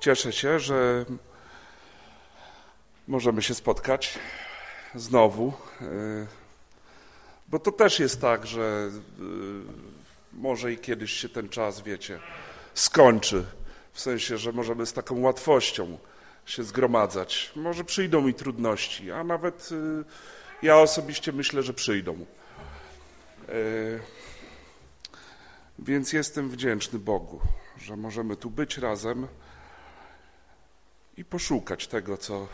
Cieszę się, że możemy się spotkać znowu, e, bo to też jest tak, że e, może i kiedyś się ten czas, wiecie, skończy. W sensie, że możemy z taką łatwością się zgromadzać. Może przyjdą mi trudności, a nawet e, ja osobiście myślę, że przyjdą. Więc jestem wdzięczny Bogu, że możemy tu być razem i poszukać tego, co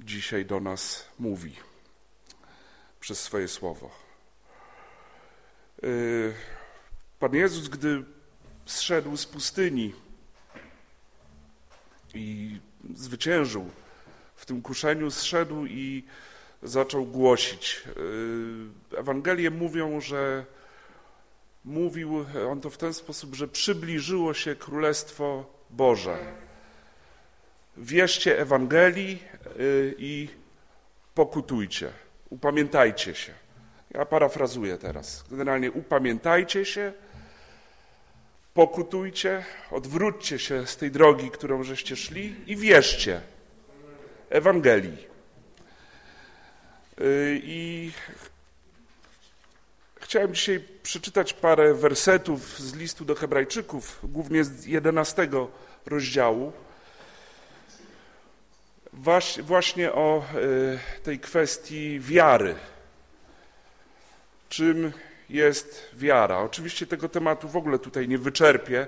dzisiaj do nas mówi przez swoje słowo. Y, Pan Jezus, gdy zszedł z pustyni i zwyciężył w tym kuszeniu, zszedł i zaczął głosić. Y, Ewangelie mówią, że mówił on to w ten sposób, że przybliżyło się Królestwo Boże. Wierzcie Ewangelii y, i pokutujcie, upamiętajcie się. Ja parafrazuję teraz. Generalnie upamiętajcie się, pokutujcie, odwróćcie się z tej drogi, którą żeście szli i wierzcie Ewangelii. Y, I chciałem dzisiaj przeczytać parę wersetów z listu do Hebrajczyków, głównie z 11 rozdziału właśnie o e, tej kwestii wiary. Czym jest wiara? Oczywiście tego tematu w ogóle tutaj nie wyczerpię,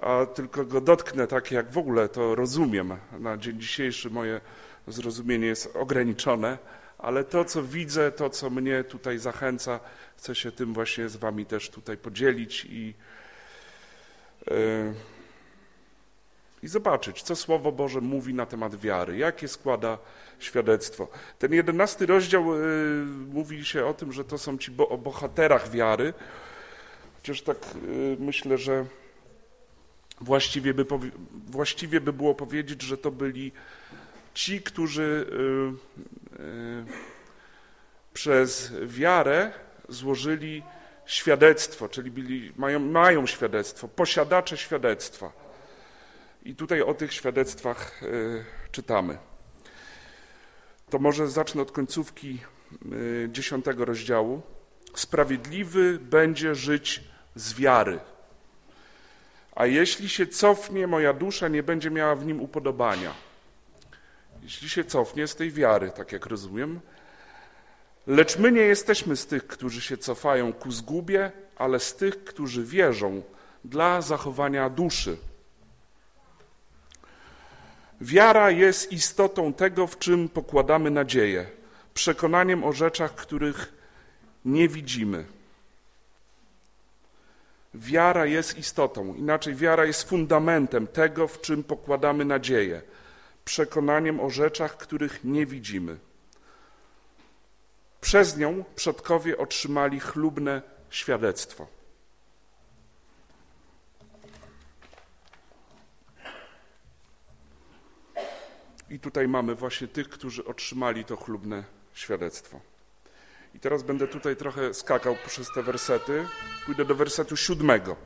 a tylko go dotknę tak, jak w ogóle to rozumiem. Na dzień dzisiejszy moje zrozumienie jest ograniczone, ale to, co widzę, to, co mnie tutaj zachęca, chcę się tym właśnie z wami też tutaj podzielić i yy, i zobaczyć, co Słowo Boże mówi na temat wiary, jakie składa świadectwo. Ten jedenasty rozdział y, mówi się o tym, że to są ci bo, o bohaterach wiary, chociaż tak y, myślę, że właściwie by, właściwie by było powiedzieć, że to byli ci, którzy y, y, przez wiarę złożyli świadectwo, czyli byli, mają, mają świadectwo, posiadacze świadectwa. I tutaj o tych świadectwach e, czytamy. To może zacznę od końcówki e, dziesiątego rozdziału. Sprawiedliwy będzie żyć z wiary. A jeśli się cofnie, moja dusza nie będzie miała w nim upodobania. Jeśli się cofnie z tej wiary, tak jak rozumiem, lecz my nie jesteśmy z tych, którzy się cofają ku zgubie, ale z tych, którzy wierzą dla zachowania duszy. Wiara jest istotą tego, w czym pokładamy nadzieję, przekonaniem o rzeczach, których nie widzimy. Wiara jest istotą, inaczej wiara jest fundamentem tego, w czym pokładamy nadzieję, przekonaniem o rzeczach, których nie widzimy. Przez nią przodkowie otrzymali chlubne świadectwo. I tutaj mamy właśnie tych, którzy otrzymali to chlubne świadectwo. I teraz będę tutaj trochę skakał przez te wersety. Pójdę do wersetu siódmego.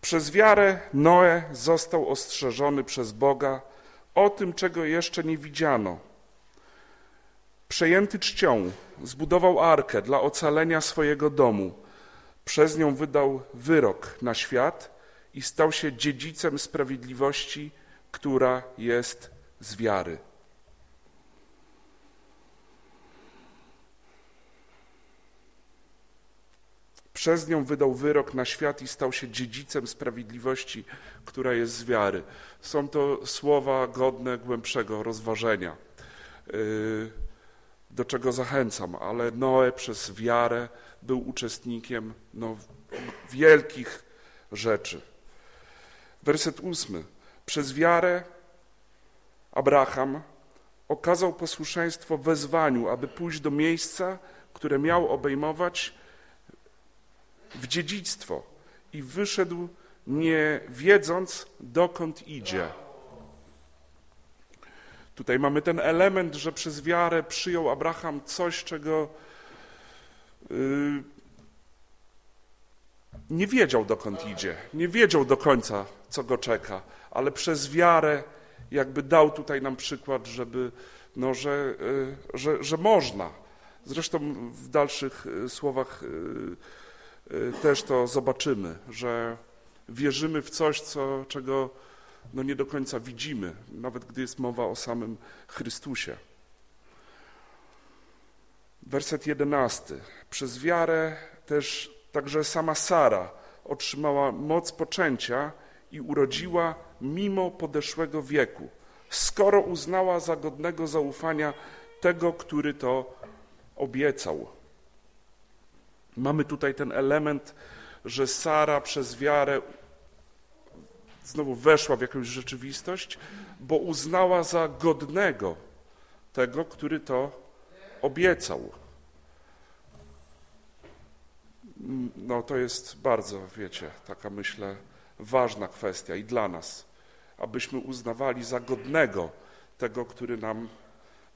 Przez wiarę Noe został ostrzeżony przez Boga o tym, czego jeszcze nie widziano. Przejęty czcią zbudował arkę dla ocalenia swojego domu. Przez nią wydał wyrok na świat i stał się dziedzicem sprawiedliwości, która jest z wiary. Przez nią wydał wyrok na świat i stał się dziedzicem sprawiedliwości, która jest z wiary. Są to słowa godne głębszego rozważenia, yy, do czego zachęcam, ale Noe przez wiarę był uczestnikiem no, wielkich rzeczy. Werset ósmy. Przez wiarę Abraham okazał posłuszeństwo wezwaniu, aby pójść do miejsca, które miał obejmować w dziedzictwo i wyszedł nie wiedząc, dokąd idzie. Tutaj mamy ten element, że przez wiarę przyjął Abraham coś, czego yy, nie wiedział dokąd idzie, nie wiedział do końca, co go czeka, ale przez wiarę jakby dał tutaj nam przykład, żeby, no, że, y, że, że można. Zresztą w dalszych y, słowach y, też to zobaczymy, że wierzymy w coś, co, czego no nie do końca widzimy, nawet gdy jest mowa o samym Chrystusie. Werset jedenasty. Przez wiarę też także sama Sara otrzymała moc poczęcia i urodziła mimo podeszłego wieku, skoro uznała za godnego zaufania tego, który to obiecał. Mamy tutaj ten element, że Sara przez wiarę znowu weszła w jakąś rzeczywistość, bo uznała za godnego tego, który to obiecał. No to jest bardzo, wiecie, taka myślę ważna kwestia i dla nas, abyśmy uznawali za godnego tego, który nam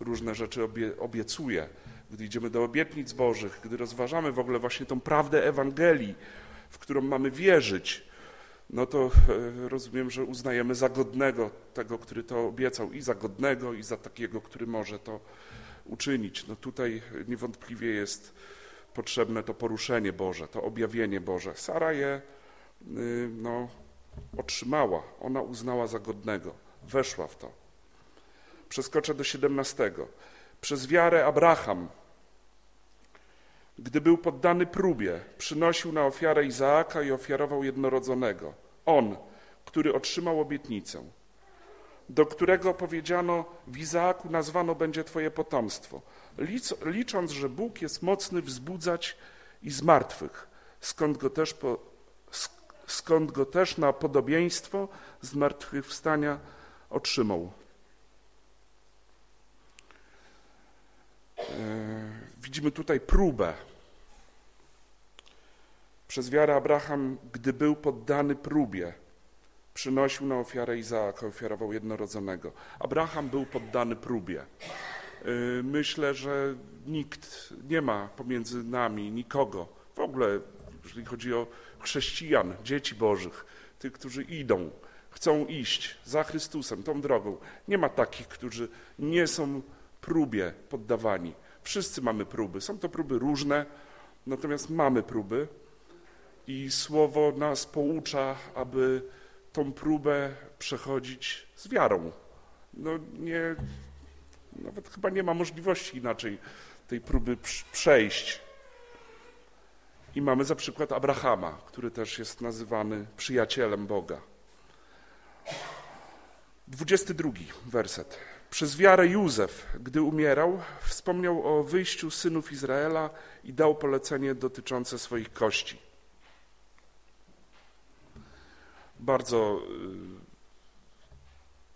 różne rzeczy obie, obiecuje. Gdy idziemy do obietnic Bożych, gdy rozważamy w ogóle właśnie tą prawdę Ewangelii, w którą mamy wierzyć, no to e, rozumiem, że uznajemy za godnego tego, który to obiecał i za godnego, i za takiego, który może to uczynić. No tutaj niewątpliwie jest potrzebne to poruszenie Boże, to objawienie Boże. Sara je no, otrzymała, ona uznała za godnego, weszła w to. Przeskoczę do 17. Przez wiarę Abraham, gdy był poddany próbie, przynosił na ofiarę Izaaka i ofiarował jednorodzonego. On, który otrzymał obietnicę, do którego powiedziano, w Izaaku nazwano będzie Twoje potomstwo, licząc, że Bóg jest mocny wzbudzać i z martwych, skąd go też, po, skąd go też na podobieństwo zmartwychwstania otrzymał. E, widzimy tutaj próbę. Przez wiarę Abraham, gdy był poddany próbie, przynosił na ofiarę Izaaka, ofiarował jednorodzonego. Abraham był poddany próbie. Y, myślę, że nikt nie ma pomiędzy nami nikogo, w ogóle jeżeli chodzi o chrześcijan, dzieci Bożych, tych, którzy idą, chcą iść za Chrystusem, tą drogą. Nie ma takich, którzy nie są próbie poddawani. Wszyscy mamy próby. Są to próby różne, natomiast mamy próby i Słowo nas poucza, aby tą próbę przechodzić z wiarą. No nie, nawet chyba nie ma możliwości inaczej tej próby przejść. I mamy za przykład Abrahama, który też jest nazywany przyjacielem Boga. 22 werset. Przez wiarę Józef, gdy umierał, wspomniał o wyjściu synów Izraela i dał polecenie dotyczące swoich kości. Bardzo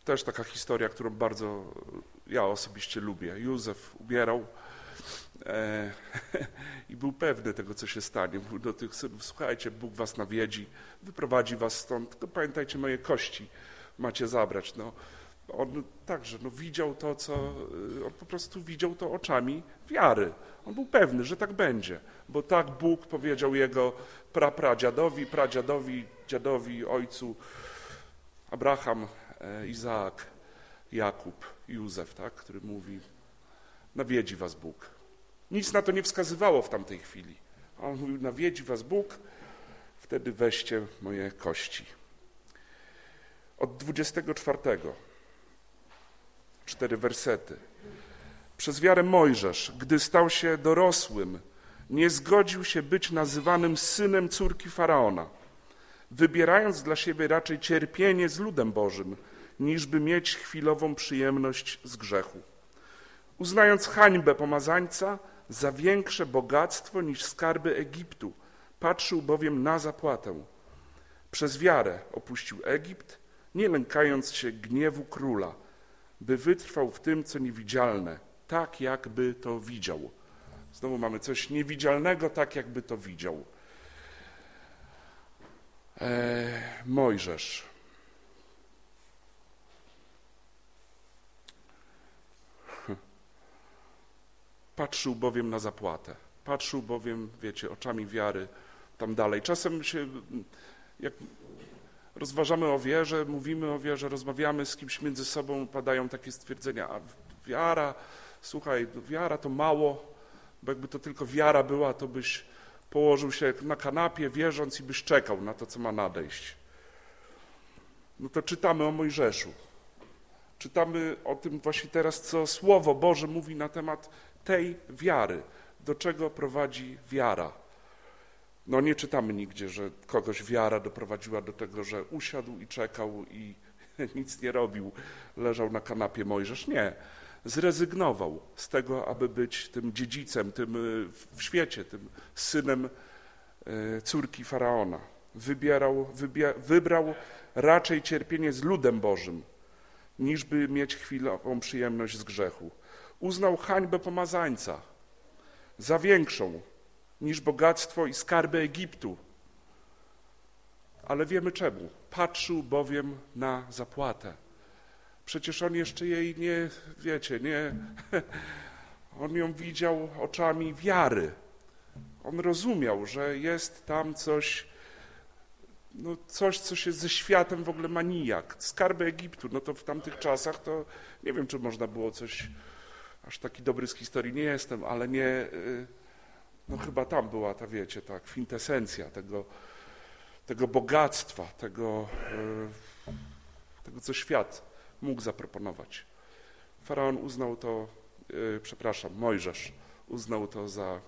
y, też taka historia, którą bardzo ja osobiście lubię. Józef umierał e, i był pewny tego, co się stanie. Mówił do tych synów, słuchajcie, Bóg was nawiedzi, wyprowadzi was stąd, tylko pamiętajcie, moje kości macie zabrać. No, on także no, widział to, co, e, on po prostu widział to oczami wiary. On był pewny, że tak będzie, bo tak Bóg powiedział jego prapradziadowi, pradziadowi, dziadowi, ojcu, Abraham, e, Izaak, Jakub, Józef, tak, który mówi, nawiedzi was Bóg. Nic na to nie wskazywało w tamtej chwili. A on mówił, nawiedzi was Bóg, wtedy weźcie moje kości. Od 24, cztery wersety. Przez wiarę Mojżesz, gdy stał się dorosłym, nie zgodził się być nazywanym synem córki Faraona, wybierając dla siebie raczej cierpienie z ludem Bożym, niżby mieć chwilową przyjemność z grzechu. Uznając hańbę pomazańca za większe bogactwo niż skarby Egiptu, patrzył bowiem na zapłatę. Przez wiarę opuścił Egipt, nie lękając się gniewu króla, by wytrwał w tym, co niewidzialne, tak jakby to widział. Znowu mamy coś niewidzialnego, tak jakby to widział. Eee, Mojżesz. Patrzył bowiem na zapłatę. Patrzył bowiem, wiecie, oczami wiary tam dalej. Czasem się, jak rozważamy o wierze, mówimy o wierze, rozmawiamy z kimś między sobą, padają takie stwierdzenia, a wiara, słuchaj, no wiara to mało, bo jakby to tylko wiara była, to byś położył się na kanapie, wierząc i byś czekał na to, co ma nadejść. No to czytamy o Mojżeszu. Czytamy o tym właśnie teraz, co Słowo Boże mówi na temat tej wiary, do czego prowadzi wiara. No nie czytamy nigdzie, że kogoś wiara doprowadziła do tego, że usiadł i czekał i nic nie robił, leżał na kanapie Mojżesz. Nie. Zrezygnował z tego, aby być tym dziedzicem, tym y, w świecie, tym synem y, córki Faraona. Wybierał, wybrał raczej cierpienie z ludem Bożym, niż by mieć chwilową przyjemność z grzechu. Uznał hańbę pomazańca za większą niż bogactwo i skarby Egiptu. Ale wiemy czemu. Patrzył bowiem na zapłatę. Przecież on jeszcze jej nie, wiecie, nie. On ją widział oczami wiary. On rozumiał, że jest tam coś, no coś, co się ze światem w ogóle manijak. Skarby Egiptu, no to w tamtych czasach to nie wiem, czy można było coś, aż taki dobry z historii nie jestem, ale nie, y, no chyba tam była ta, wiecie, ta kwintesencja tego, tego bogactwa, tego, y, tego, co świat mógł zaproponować. Faraon uznał to, y, przepraszam, Mojżesz uznał to za,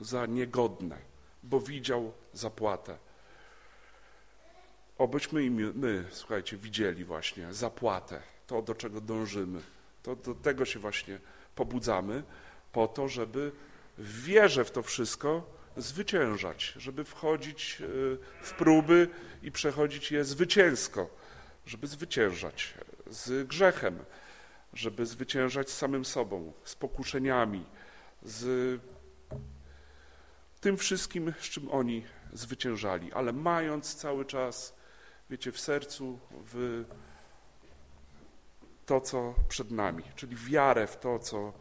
za niegodne bo widział zapłatę. Obyśmy i my, my, słuchajcie, widzieli właśnie zapłatę, to do czego dążymy. To do tego się właśnie pobudzamy, po to, żeby w wierze w to wszystko zwyciężać, żeby wchodzić e, w próby i przechodzić je zwycięsko, żeby zwyciężać z grzechem, żeby zwyciężać z samym sobą, z pokuszeniami, z tym wszystkim, z czym oni zwyciężali, ale mając cały czas, wiecie, w sercu, w to, co przed nami, czyli wiarę w to, co,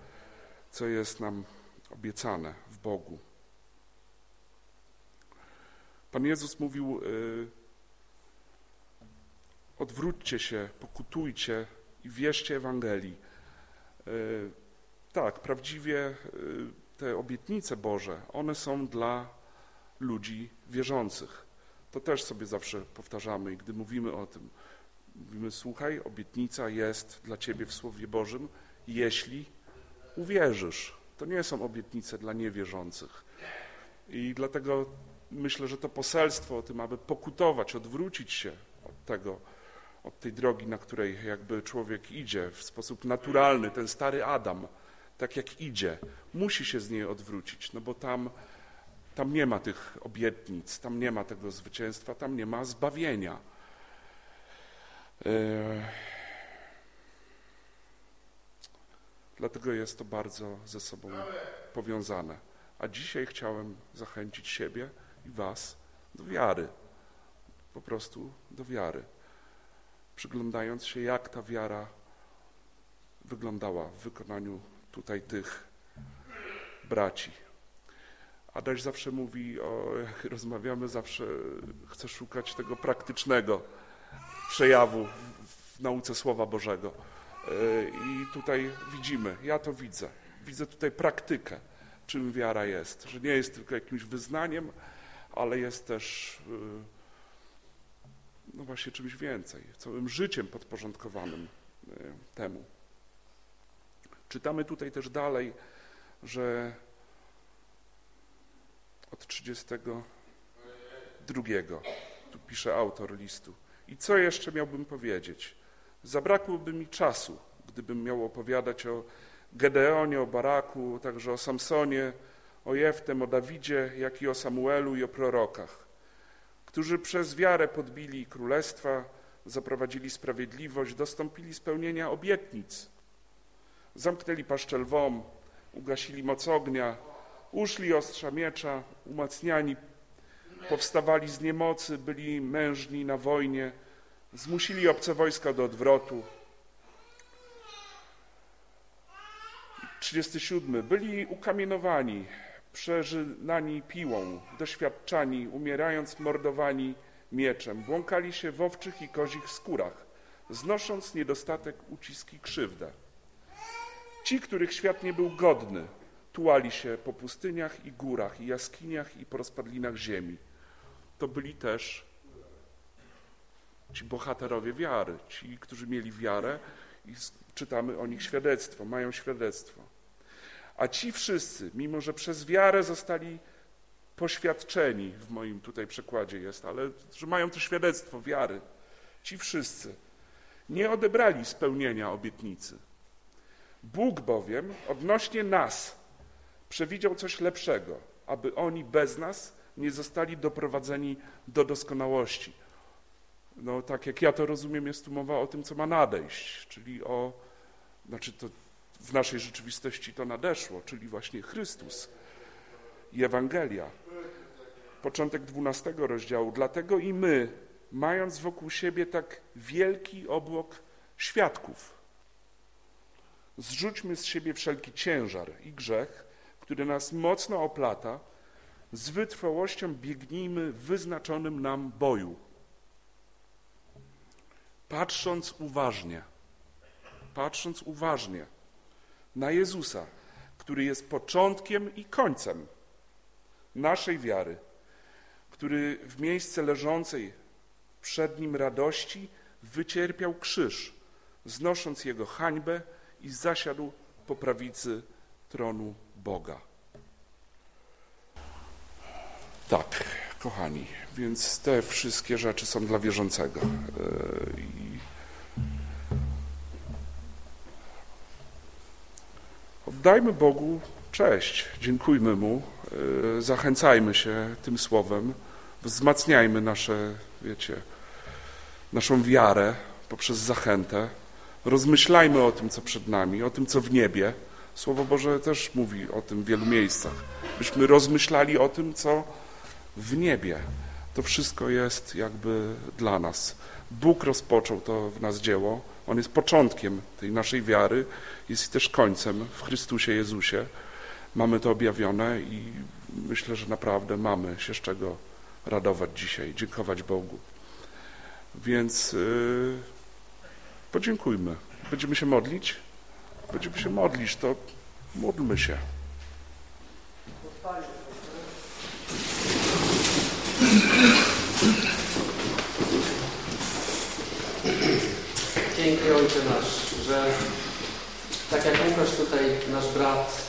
co jest nam obiecane w Bogu. Pan Jezus mówił: y, Odwróćcie się, pokutujcie i wierzcie Ewangelii. Y, tak, prawdziwie y, te obietnice Boże, one są dla ludzi wierzących. To też sobie zawsze powtarzamy i gdy mówimy o tym, mówimy, słuchaj, obietnica jest dla ciebie w Słowie Bożym, jeśli uwierzysz. To nie są obietnice dla niewierzących. I dlatego myślę, że to poselstwo o tym, aby pokutować, odwrócić się od tego, od tej drogi, na której jakby człowiek idzie w sposób naturalny, ten stary Adam, tak jak idzie, musi się z niej odwrócić, no bo tam, tam nie ma tych obietnic, tam nie ma tego zwycięstwa, tam nie ma zbawienia. E, dlatego jest to bardzo ze sobą powiązane. A dzisiaj chciałem zachęcić siebie i Was do wiary. Po prostu do wiary. Przyglądając się, jak ta wiara wyglądała w wykonaniu tutaj tych braci. Adaś zawsze mówi, o, jak rozmawiamy, zawsze chce szukać tego praktycznego przejawu w nauce Słowa Bożego. E, I tutaj widzimy, ja to widzę, widzę tutaj praktykę, czym wiara jest, że nie jest tylko jakimś wyznaniem, ale jest też e, no właśnie czymś więcej, całym życiem podporządkowanym e, temu. Czytamy tutaj też dalej, że od 32, tu pisze autor listu. I co jeszcze miałbym powiedzieć? Zabrakłoby mi czasu, gdybym miał opowiadać o Gedeonie, o Baraku, także o Samsonie, o Jeftem, o Dawidzie, jak i o Samuelu i o prorokach, którzy przez wiarę podbili królestwa, zaprowadzili sprawiedliwość, dostąpili spełnienia obietnic, Zamknęli paszczę lwom, ugasili moc ognia, uszli ostrza miecza, umacniani, powstawali z niemocy, byli mężni na wojnie, zmusili obce wojska do odwrotu. 37. Byli ukamienowani, przeżynani piłą, doświadczani, umierając mordowani mieczem, błąkali się w owczych i kozich skórach, znosząc niedostatek, uciski, krzywdę. Ci, których świat nie był godny, tułali się po pustyniach i górach, i jaskiniach, i po rozpadlinach ziemi. To byli też ci bohaterowie wiary, ci, którzy mieli wiarę i czytamy o nich świadectwo, mają świadectwo. A ci wszyscy, mimo że przez wiarę zostali poświadczeni, w moim tutaj przekładzie jest, ale że mają to świadectwo wiary, ci wszyscy nie odebrali spełnienia obietnicy. Bóg bowiem odnośnie nas przewidział coś lepszego, aby oni bez nas nie zostali doprowadzeni do doskonałości. No tak jak ja to rozumiem, jest tu mowa o tym, co ma nadejść, czyli o, znaczy to w naszej rzeczywistości to nadeszło, czyli właśnie Chrystus i Ewangelia. Początek 12 rozdziału. Dlatego i my, mając wokół siebie tak wielki obłok świadków, zrzućmy z siebie wszelki ciężar i grzech, który nas mocno oplata, z wytrwałością biegnijmy w wyznaczonym nam boju. Patrząc uważnie, patrząc uważnie na Jezusa, który jest początkiem i końcem naszej wiary, który w miejsce leżącej przed nim radości wycierpiał krzyż, znosząc jego hańbę i zasiadł po prawicy tronu Boga. Tak, kochani, więc te wszystkie rzeczy są dla wierzącego. E, I oddajmy Bogu cześć, dziękujmy Mu, e, zachęcajmy się tym słowem, wzmacniajmy nasze, wiecie, naszą wiarę poprzez zachętę, rozmyślajmy o tym, co przed nami, o tym, co w niebie. Słowo Boże też mówi o tym w wielu miejscach. Byśmy rozmyślali o tym, co w niebie. To wszystko jest jakby dla nas. Bóg rozpoczął to w nas dzieło. On jest początkiem tej naszej wiary, jest też końcem w Chrystusie Jezusie. Mamy to objawione i myślę, że naprawdę mamy się z czego radować dzisiaj, dziękować Bogu. Więc yy, podziękujmy. Będziemy się modlić? Będziemy się modlić, to módlmy się. Dzięki Ojcze nasz, że tak jak Łukasz tutaj, nasz brat,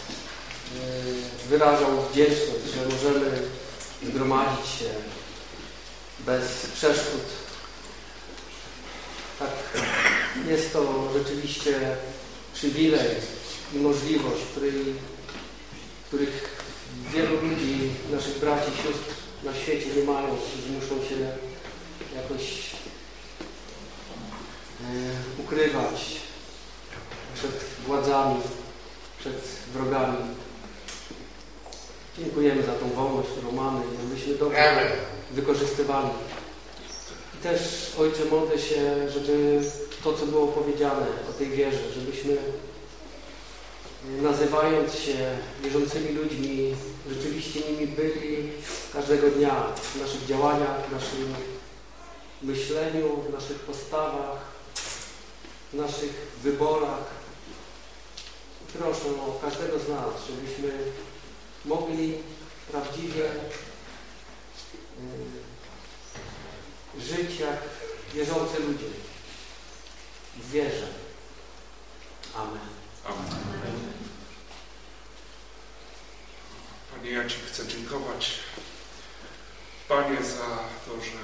y, wyrażał wdzięczność, że możemy zgromadzić się bez przeszkód. Tak, jest to rzeczywiście przywilej i możliwość, której, których wielu ludzi, naszych braci i sióstr na świecie nie mają, którzy muszą się jakoś e, ukrywać przed władzami, przed wrogami. Dziękujemy za tą wolność, którą mamy i żebyśmy dobrze wykorzystywali. I też, Ojcze, modlę się, żeby to, co było powiedziane o tej wierze, żebyśmy nazywając się wierzącymi ludźmi, rzeczywiście nimi byli każdego dnia w naszych działaniach, w naszym myśleniu, w naszych postawach, w naszych wyborach. Proszę o każdego z nas, żebyśmy mogli prawdziwie y, żyć jak wierzący ludzie w wierze. Amen. Amen. Panie, ja Ci Panie, za to, że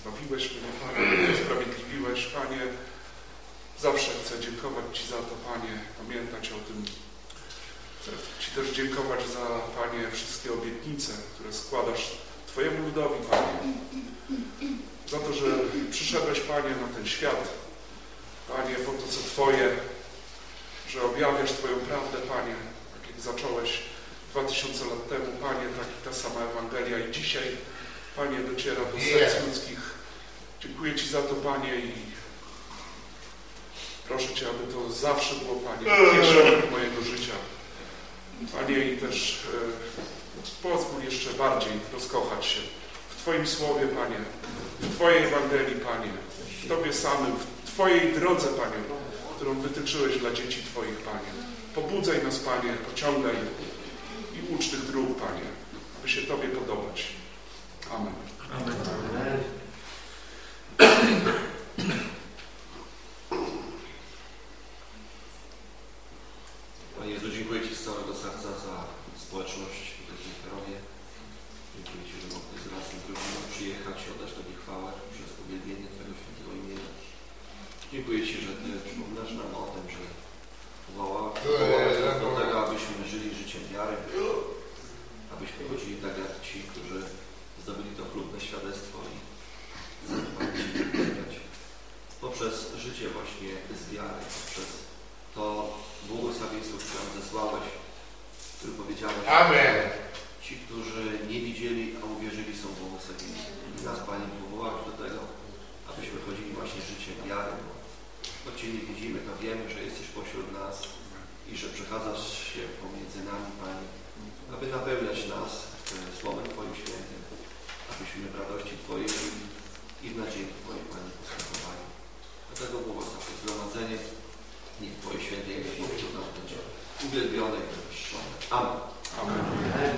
zbawiłeś mnie, Panie, usprawiedliwiłeś, Panie. Zawsze chcę dziękować Ci za to, Panie, pamiętać o tym. Chcę Ci też dziękować za, Panie, wszystkie obietnice, które składasz Twojemu ludowi, Panie. Za to, że przyszedłeś, Panie, na ten świat, Panie, po to, co Twoje, że objawiasz Twoją prawdę, Panie, tak jak zacząłeś 2000 lat temu, Panie, tak ta sama Ewangelia i dzisiaj, Panie, dociera do serc ludzkich. Dziękuję Ci za to, Panie, i proszę Cię, aby to zawsze było, Panie, kieszonem mojego życia. Panie, i też Pozwól jeszcze bardziej rozkochać się w Twoim Słowie, Panie, w Twojej Ewangelii, Panie, w Tobie samym, w Twojej drodze, Panie, którą wytyczyłeś dla dzieci Twoich, Panie. Pobudzaj nas, Panie, pociągaj ucz tych dróg, Panie, by się Tobie podobać. Amen. Amen. Panie Jezu, dziękuję Ci z całego serca za społeczność tutaj w Micharowie. Dziękuję Ci, że mogę z raz z rodziną przyjechać, oddać Tobie chwałę przez uwielbienie Twojego świętego imienia. Dziękuję Ci, że Ty przypominasz nam o tym, że powoła- powołałeś nas do tego, abyśmy żyli życiem wiary, abyśmy chodzili tak jak ci, którzy zdobyli to chlubne świadectwo i zachowali Ci uwielbiać. Poprzez życie właśnie z wiary, poprzez to błogosławieństwo, który powiedziałeś, Amen. ci, którzy nie widzieli, a uwierzyli, są błogosławieni. I nas, Panie, powołałeś do tego, abyśmy chodzili właśnie życiem wiary, bo choć Cię nie widzimy, to wiemy, że jesteś pośród nas i że przechadzasz się pomiędzy nami, Panie, aby napełniać nas e, Słowem Twoim świętym, abyśmy w radości Twojej i w nadziei Twojej, Panie, postępowali. Dlatego błogosław to zgromadzenie, niech Twoje święte imię wśród nas będzie uwielbione i wywyższone. Amen. Amen. Amen.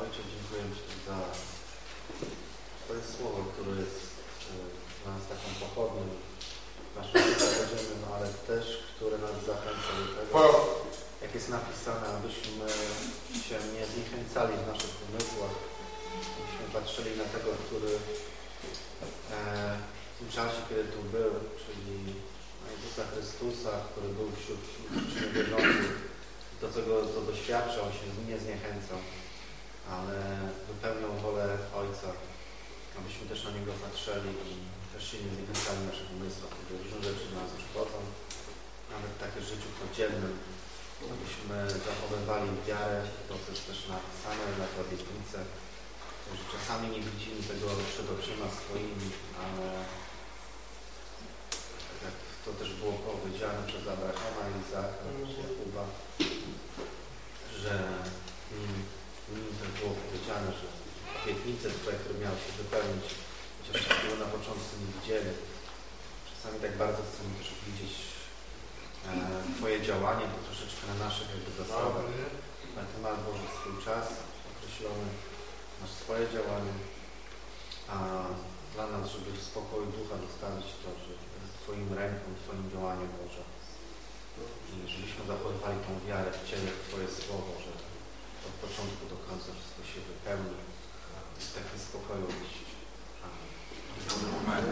Ojcze, dziękuję Ci za Twoje słowo, które jest e, dla nas taką pochodnią w naszym życiu, no ale też, które nas zachęca do tego, jak jest napisane, abyśmy się nie zniechęcali w naszych umysłach, abyśmy patrzyli na tego, który e, w tym czasie, kiedy tu był, czyli na Jezusa Chrystusa, który był wśród wierzących, do tego, co doświadczał, się nie zniechęcał, ale wypełniał wolę Ojca, abyśmy też na Niego patrzyli i też się nie zniechęcali naszych umysłach, kiedy różne rzeczy nas przychodzą, nawet takie w życiu codziennym, abyśmy zachowywali wiarę, to co jest też napisane na te obietnice, że czasami nie widzimy tego przed oczyma swoimi, ale to też było powiedziane przez Abrahama i Izaaka, przez Jakuba, że nim, nim też było powiedziane, że obietnice tutaj, które miały się wypełnić, chociaż tego na początku nie widzieli. Czasami tak bardzo chcemy też widzieć e, Twoje działanie, to troszeczkę na naszych jakby zasadach. Ale Ty masz Boże swój czas określony, masz swoje działanie, a dla nas, żeby w spokoju ducha zostawić to, że jest Twoim ręką, Twoim działaniem Boże. I żebyśmy zachowywali tą wiarę w Ciebie, w Twoje słowo, że od początku do końca wszystko się wypełni i w takim spokoju iść. Amen.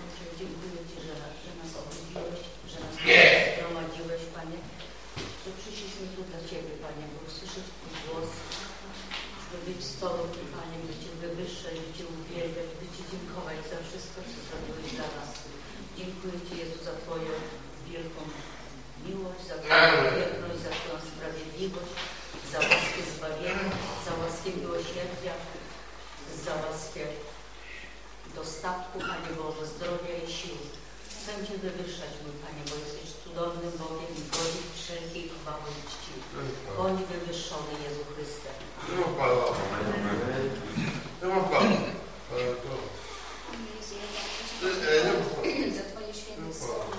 Ojcze, dziękuję Ci, że, że nas obudziłeś, że nas zgromadziłeś, Panie. Że przyszliśmy tu dla Ciebie, Panie, by usłyszeć Twój głos, być z Tobą, Panie, by Cię wywyższać, by Cię uwielbiać, by Ci dziękować za wszystko, co zrobiłeś dla nas. Dziękuję Ci, Jezu, za Twoją wielką miłość, za Twoją wierność, za Twoją sprawiedliwość, za łaskę zbawienia, za łaskę miłosierdzia, za łaskę dostatku, Panie Boże, zdrowia i sił. Chcę Cię wywyższać, mój Panie, bo jesteś cudownym Bogiem i godzi wszelkiej chwały i czci. Bądź wywyższony, Jezu Chryste. Za Twoje święte słowo.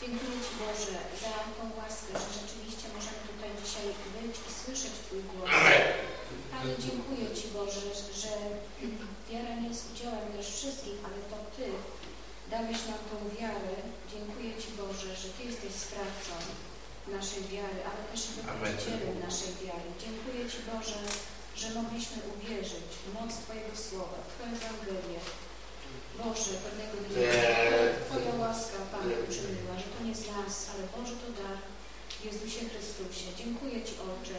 Dziękuję Ci Boże za tą łaskę, że rzeczywiście możemy tutaj dzisiaj być i słyszeć Twój głos. Panie, dziękuję Ci Boże, że wiara nie jest udziałem też wszystkich, ale to Ty dałeś nam tą wiarę. Dziękuję Ci Boże, że Ty jesteś sprawcą naszej wiary, ale też i wypowiedzielem naszej wiary. Dziękuję Ci Boże, że mogliśmy uwierzyć w moc Twojego Słowa, w Twoją Ewangelię. Boże, pewnego dnia Twoja łaska, Panie, uczyniła, że to nie z nas, ale Boże, to dar Jezusie Chrystusie. Dziękuję Ci, Ojcze.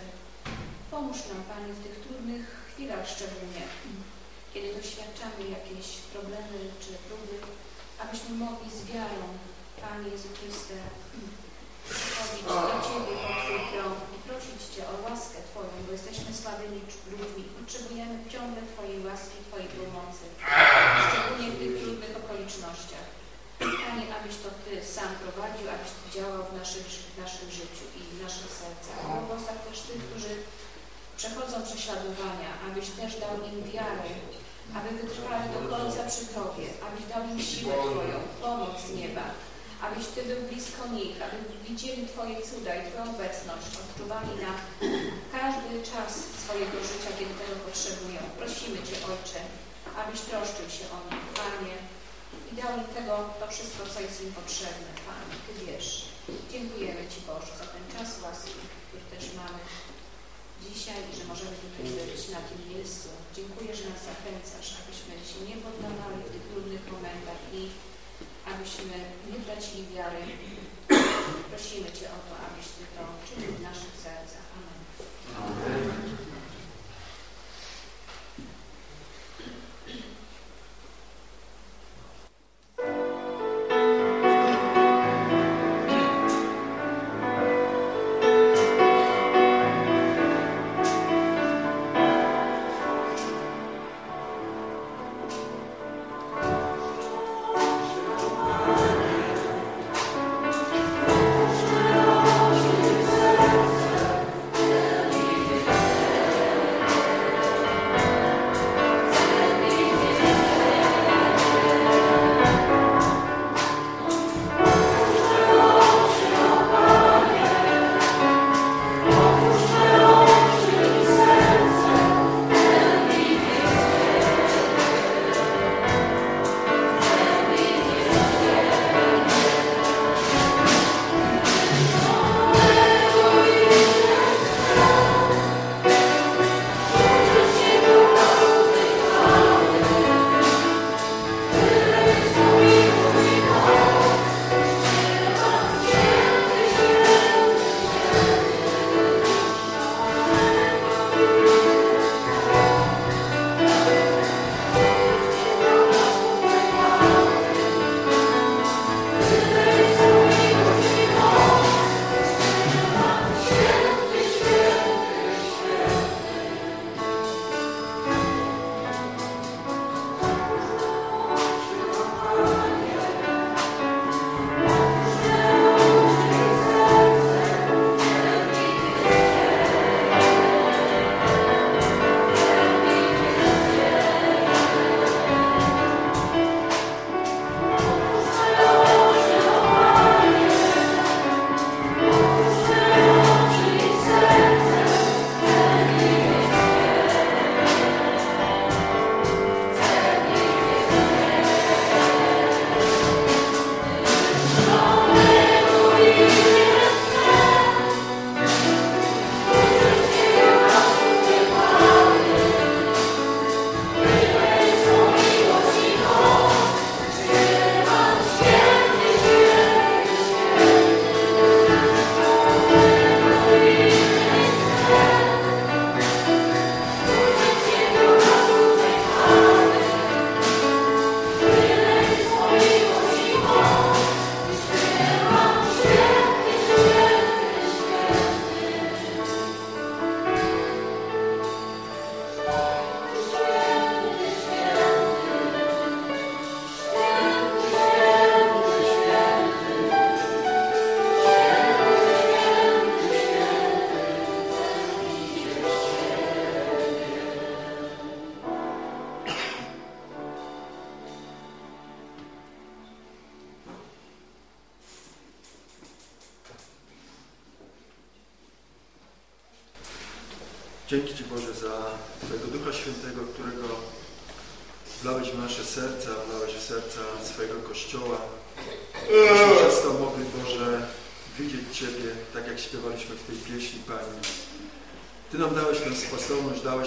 Pomóż nam, Panie, w tych trudnych chwilach szczególnie, kiedy doświadczamy jakieś problemy czy próby, abyśmy mogli z wiarą, Panie Jezu Chryste, przychodzić do Ciebie pod Twój tron i prosić Cię o łaskę Twoją, bo jesteśmy słabymi ludźmi i potrzebujemy ciągle Twojej łaski, Twojej pomocy, szczególnie w tych trudnych okolicznościach. Panie, abyś to Ty sam prowadził, abyś Ty działał w naszym, w naszym życiu i w naszych sercach. Błogosław też tych, którzy przechodzą prześladowania, abyś też dał im wiarę, aby wytrwali do końca przy Tobie, abyś dał im siłę Twoją, pomoc nieba, abyś Ty był blisko nich, aby widzieli Twoje cuda i Twoją obecność, odczuwali na każdy czas swojego życia, kiedy tego potrzebują. Prosimy Cię, Ojcze, abyś troszczył się o nich, Panie, i dał im tego, to wszystko, co jest im potrzebne, Panie, Ty wiesz. Dziękujemy Ci, Boże, za ten czas łaski, który też mamy dzisiaj że możemy tutaj być na tym miejscu. Dziękuję, że nas zachęcasz, abyśmy się nie poddawali w tych trudnych momentach i abyśmy nie tracili wiary. Prosimy Cię o to, abyś Ty to czynił w naszych sercach. Amen. Amen.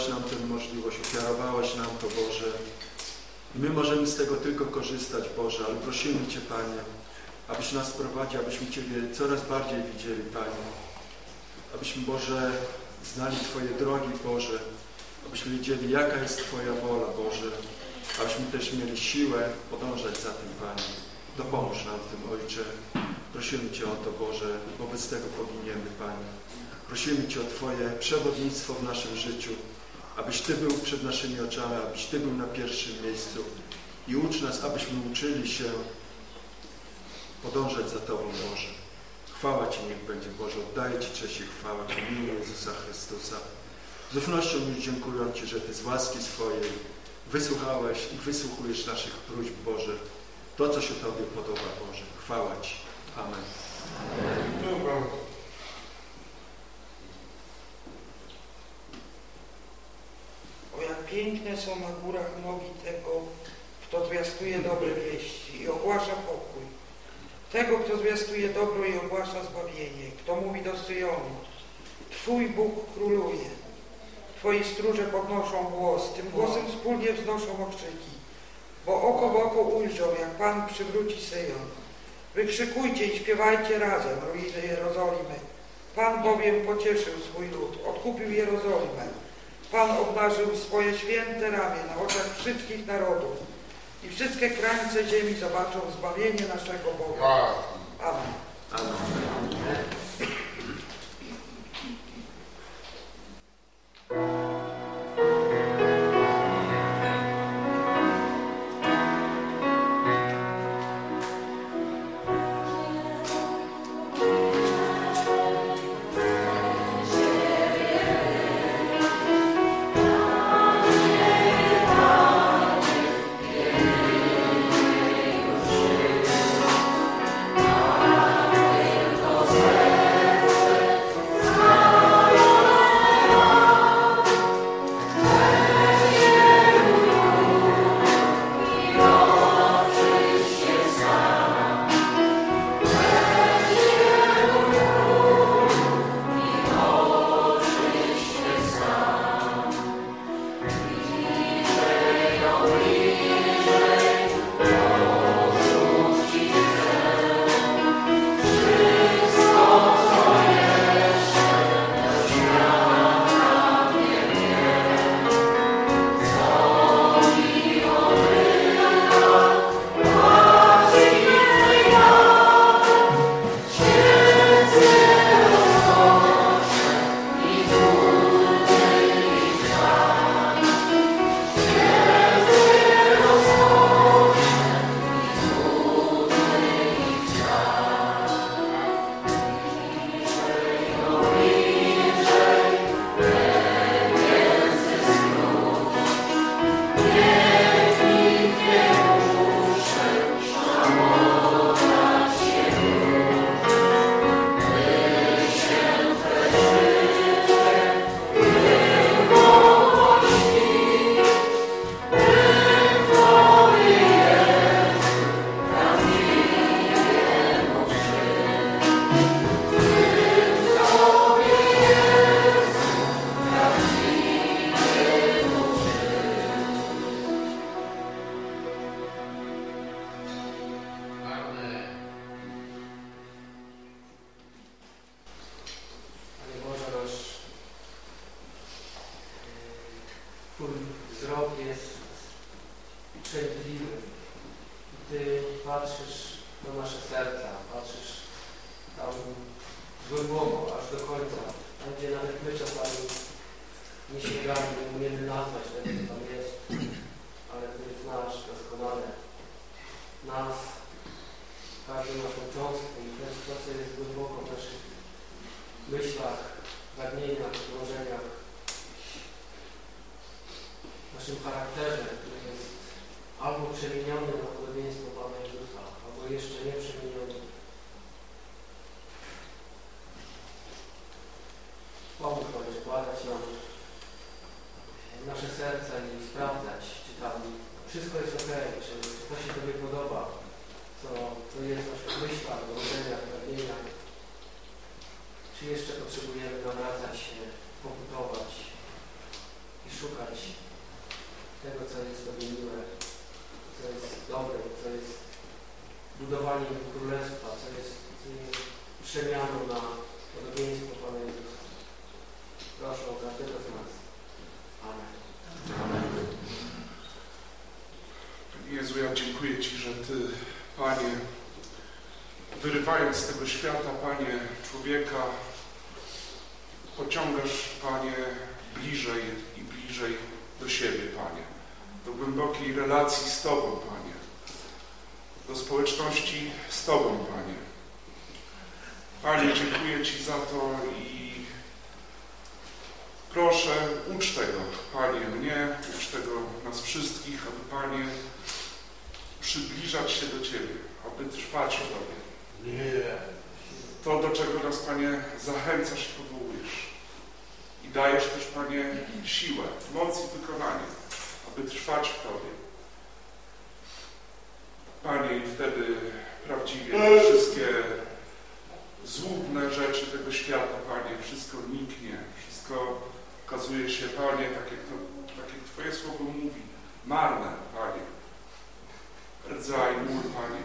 Nam tę możliwość, ofiarowałeś nam to, Boże. I my możemy z tego tylko korzystać, Boże, ale prosimy Cię, Panie, abyś nas prowadził, abyśmy Ciebie coraz bardziej widzieli, Panie. Abyśmy, Boże, znali Twoje drogi, Boże, abyśmy wiedzieli, jaka jest Twoja wola, Boże, abyśmy też mieli siłę podążać za tym, Panie. Dopomóż nam w tym, Ojcze. Prosimy Cię o to, Boże, wobec tego powiniemy, Panie. Prosimy Cię o Twoje przewodnictwo w naszym życiu, abyś Ty był przed naszymi oczami, abyś Ty był na pierwszym miejscu i ucz nas, abyśmy uczyli się podążać za Tobą, Boże. Chwała Ci niech będzie Boże, oddaję Ci cześć i chwałę w imieniu Jezusa Chrystusa. Z ufnością już dziękuję Ci, że Ty z łaski swojej wysłuchałeś i wysłuchujesz naszych próśb Boże. To, co się Tobie podoba Boże. Chwała Ci. Amen. O jak piękne są na górach nogi tego, kto zwiastuje dobre wieści i ogłasza pokój. Tego, kto zwiastuje dobro i ogłasza zbawienie, kto mówi do Syjonu, Twój Bóg króluje. Twoi stróże podnoszą głos, tym głosem wspólnie wznoszą okrzyki. Bo oko w oko ujrzą, jak Pan przywróci Syjon. Wykrzykujcie i śpiewajcie razem, ruiny Jerozolimy. Pan bowiem pocieszył swój lud, odkupił Jerozolimę. Pan obnażył swoje święte ramię na oczach wszystkich narodów i wszystkie krańce ziemi zobaczą zbawienie naszego Boga. Co jest Tobie miłe, co jest dobre, co jest budowaniem Królestwa, co jest, co jest przemianą na podobieństwo Pana Jezusa. Proszę o każdego z nas. Amen. Jezu, ja dziękuję Ci, że Ty, Panie, wyrywając z tego świata, Panie, człowieka, pociągasz, Panie, bliżej i bliżej do siebie, Panie, do głębokiej relacji z Tobą, Panie, do społeczności z Tobą, Panie. Panie, dziękuję Ci za to i proszę, ucz tego, Panie, mnie, ucz tego nas wszystkich, aby Panie przybliżać się do Ciebie, aby trwać w Tobie. To, do czego nas, Panie, zachęcasz i powołujesz. I dajesz też, Panie, siłę, moc i wykonanie, aby trwać w Tobie. Panie, i wtedy prawdziwie te wszystkie złudne rzeczy tego świata, Panie, wszystko niknie, wszystko okazuje się, Panie, tak jak, to, tak jak Twoje słowo mówi, marne, Panie. Rdzaj, mur, Panie.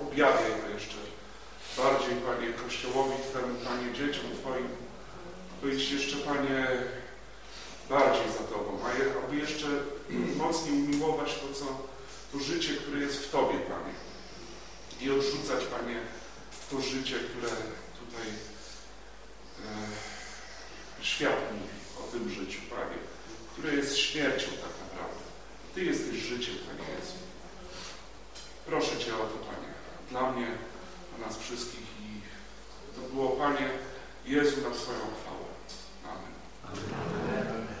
Objawiaj to jeszcze bardziej, Panie, Kościołowi Twemu, Panie, dzieciom Twoim, być jeszcze, Panie, bardziej za Tobą, a aby jeszcze mocniej umiłować to, co, to życie, które jest w Tobie, Panie. I odrzucać, Panie, to życie, które tutaj e, świat mówi o tym życiu, Panie, które jest śmiercią tak naprawdę. Ty jesteś życiem, Panie Jezu. Proszę Cię o to, Panie, dla mnie, dla nas wszystkich i to było, Panie, Jezu na Twoją chwałę. Amen. Thank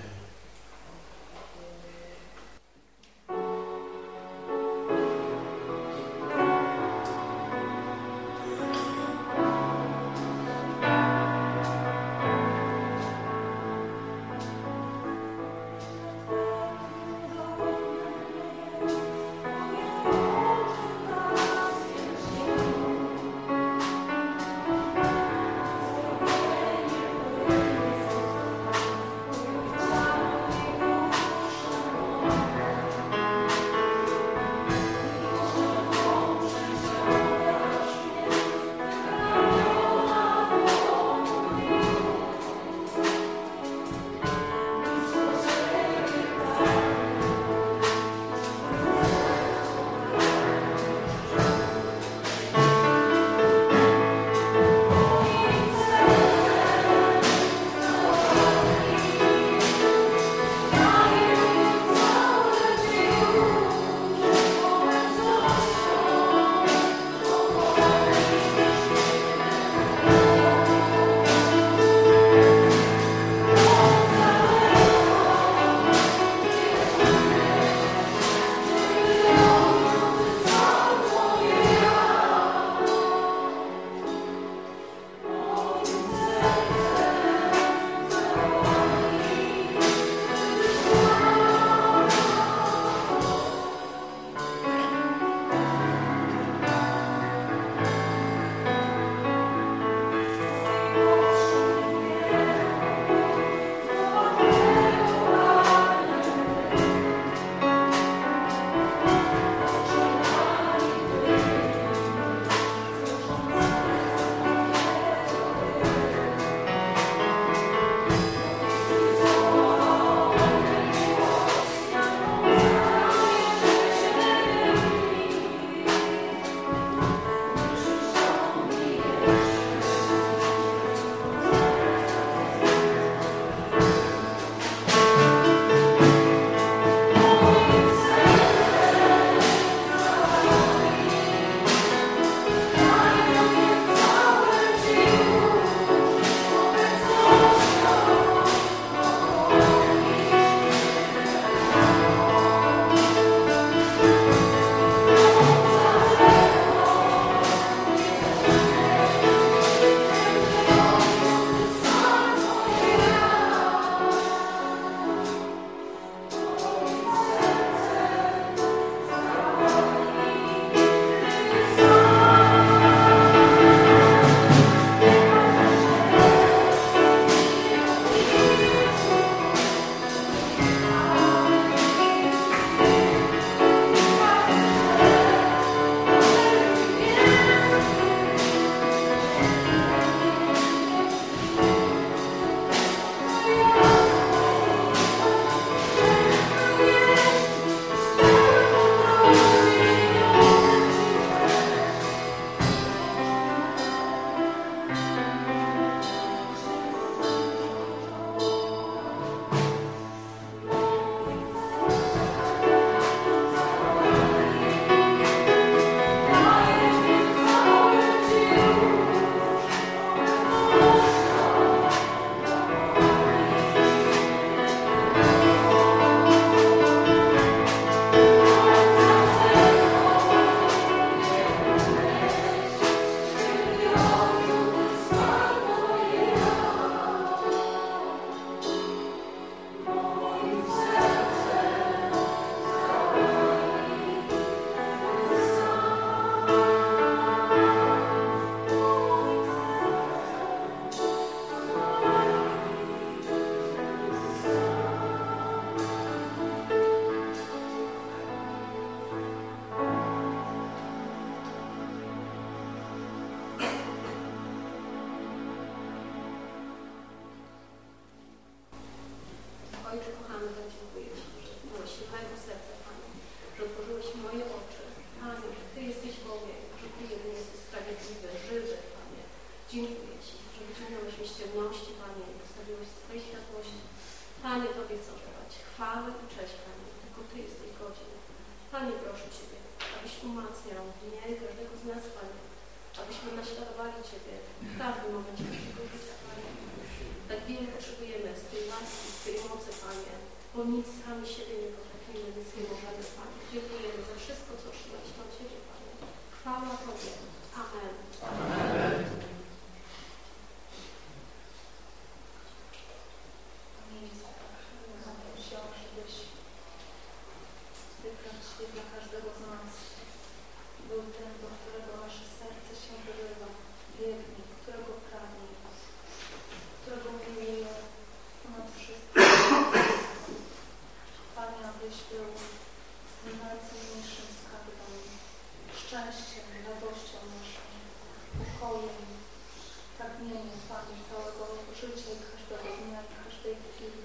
pragnienie spalić całego życia i każdego dnia, i każdej chwili.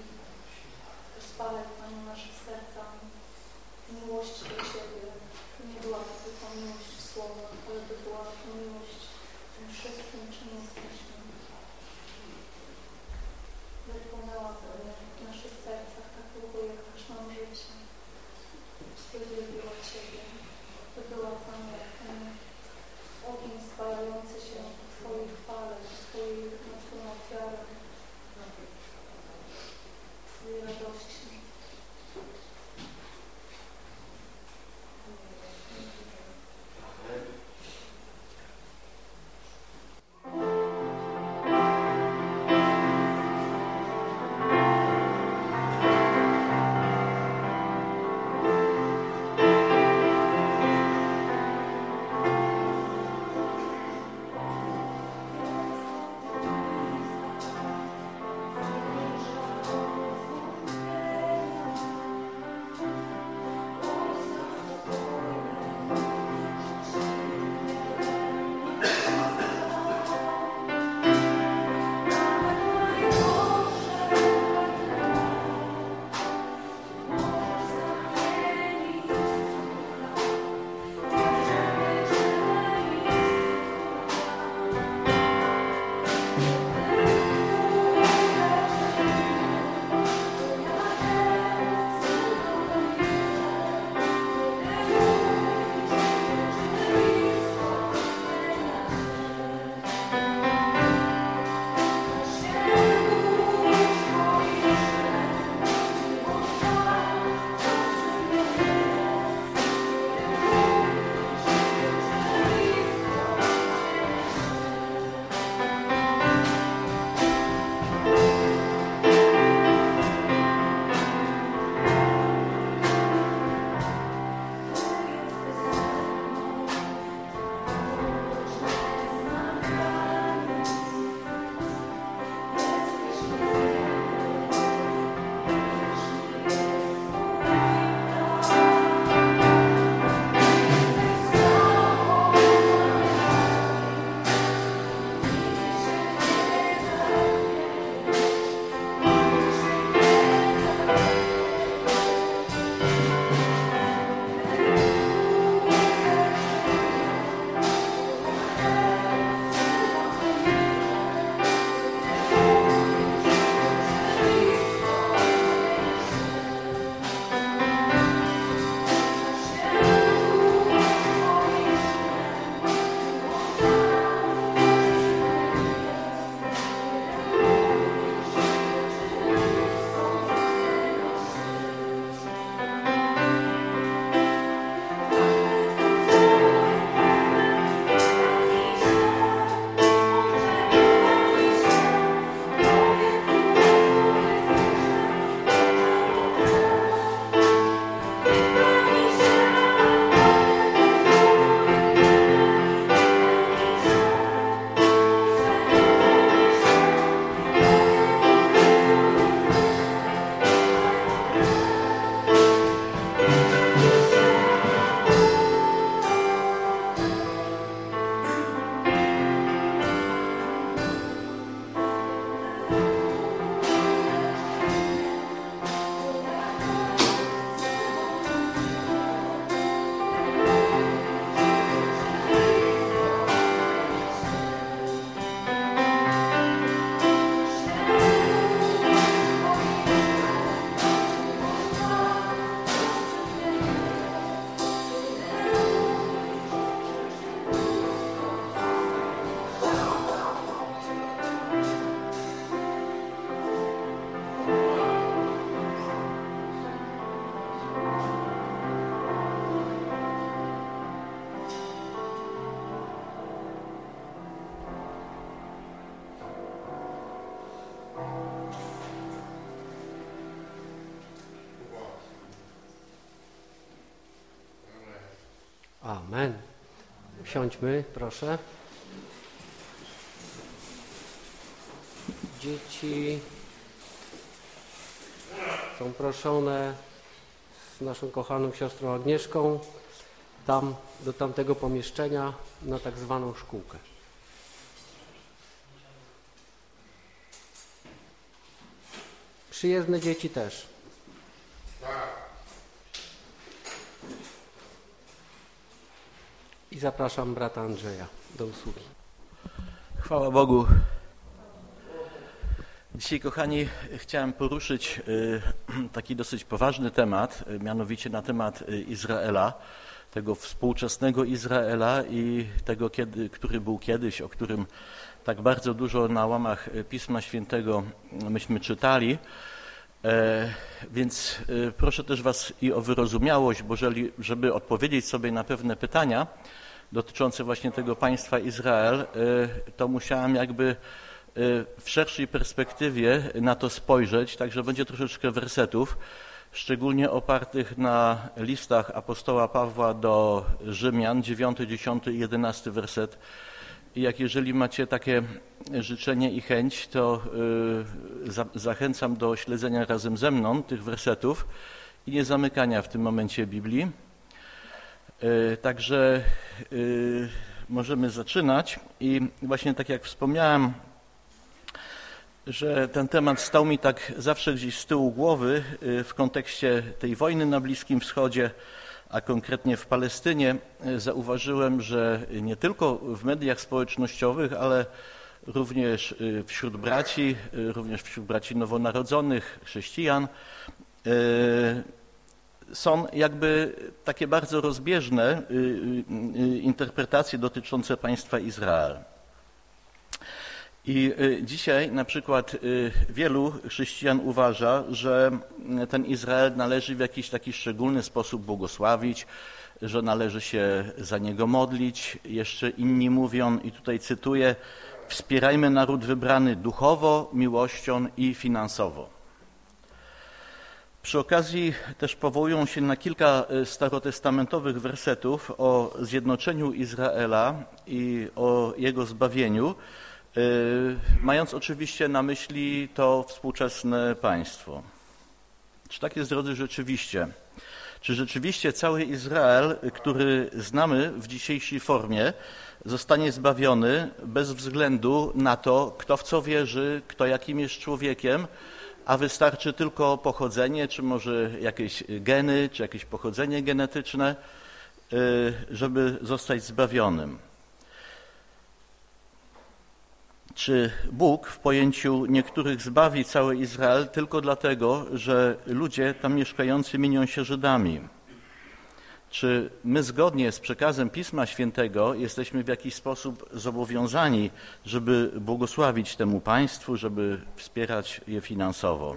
Spalę, Panie, nasze serca miłości do Ciebie. Nie była to tylko miłość w słowach, ale by była to miłość w tym wszystkim, czym jesteśmy. Wypłynęła w naszych sercach tak długo, jak też mam życie. Wtedy była Ciebie. To była Panie, ten ogień spalający się w Twojej chwale, instrumentale, tej radości. Siądźmy, proszę. Dzieci są proszone z naszą kochaną siostrą Agnieszką tam, do tamtego pomieszczenia na tak zwaną szkółkę. Przyjezdne dzieci też. Zapraszam brata Andrzeja do usługi. Chwała Bogu. Dzisiaj, kochani, chciałem poruszyć y, taki dosyć poważny temat, y, mianowicie na temat y, Izraela, tego współczesnego Izraela i tego, kiedy, który był kiedyś, o którym tak bardzo dużo na łamach Pisma Świętego myśmy czytali. E, więc proszę też Was i o wyrozumiałość, bo żeby odpowiedzieć sobie na pewne pytania dotyczące właśnie tego państwa Izrael, to musiałem jakby Y, w szerszej perspektywie na to spojrzeć, także będzie troszeczkę wersetów, szczególnie opartych na listach apostoła Pawła do Rzymian, 9, 10 i 11 werset. Jak jeżeli macie takie życzenie i chęć, to y, za, zachęcam do śledzenia razem ze mną tych wersetów i nie zamykania w tym momencie Biblii. Y, także możemy zaczynać i właśnie tak jak wspomniałem, że ten temat stał mi tak zawsze gdzieś z tyłu głowy y, w kontekście tej wojny na Bliskim Wschodzie, a konkretnie w Palestynie. Zauważyłem, że nie tylko w mediach społecznościowych, ale również wśród braci, również wśród braci nowonarodzonych, chrześcijan, są jakby takie bardzo rozbieżne interpretacje dotyczące państwa Izrael. I y, dzisiaj na przykład y, wielu chrześcijan uważa, że ten Izrael należy w jakiś taki szczególny sposób błogosławić, że należy się za niego modlić. Jeszcze inni mówią, i tutaj cytuję, wspierajmy naród wybrany duchowo, miłością i finansowo. Przy okazji też powołują się na kilka y, starotestamentowych wersetów o zjednoczeniu Izraela i o jego zbawieniu, Y, mając oczywiście na myśli to współczesne państwo. Czy tak jest, drodzy, rzeczywiście? Czy rzeczywiście cały Izrael, który znamy w dzisiejszej formie, zostanie zbawiony bez względu na to, kto w co wierzy, kto jakim jest człowiekiem, a wystarczy tylko pochodzenie, czy może jakieś geny, czy jakieś pochodzenie genetyczne, y, żeby zostać zbawionym? Czy Bóg w pojęciu niektórych zbawi cały Izrael tylko dlatego, że ludzie tam mieszkający mienią się Żydami? Czy my zgodnie z przekazem Pisma Świętego jesteśmy w jakiś sposób zobowiązani, żeby błogosławić temu państwu, żeby wspierać je finansowo?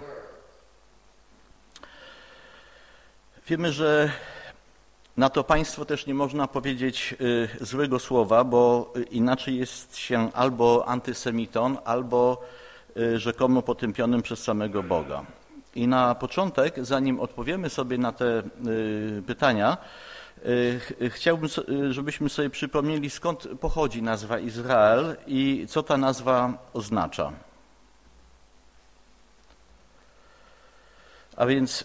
Wiemy, że na to państwo też nie można powiedzieć y, złego słowa, bo inaczej jest się albo antysemitą, albo y, rzekomo potępionym przez samego Boga. I na początek, zanim odpowiemy sobie na te y, pytania, chciałbym, żebyśmy sobie przypomnieli, skąd pochodzi nazwa Izrael i co ta nazwa oznacza. A więc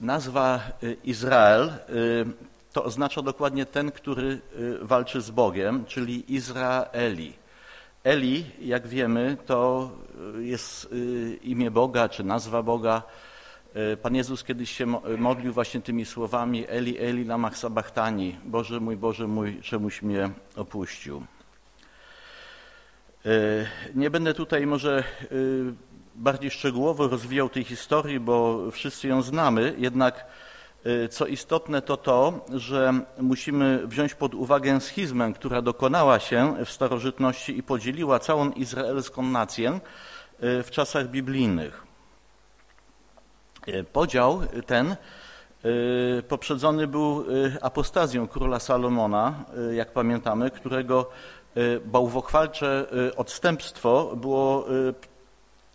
Nazwa y, Izrael y, to oznacza dokładnie ten, który y, walczy z Bogiem, czyli Izraeli. Eli, jak wiemy, to jest imię Boga czy nazwa Boga. Pan Jezus kiedyś się modlił właśnie tymi słowami Eli, Eli, lamach sabachtani. Boże mój, Boże mój, czemuś mnie opuścił. Nie będę tutaj może bardziej szczegółowo rozwijał tej historii, bo wszyscy ją znamy, jednak y, co istotne to to, że musimy wziąć pod uwagę schizmę, która dokonała się w starożytności i podzieliła całą izraelską nację y, w czasach biblijnych. Y, podział ten poprzedzony był apostazją króla Salomona, jak pamiętamy, którego bałwochwalcze odstępstwo było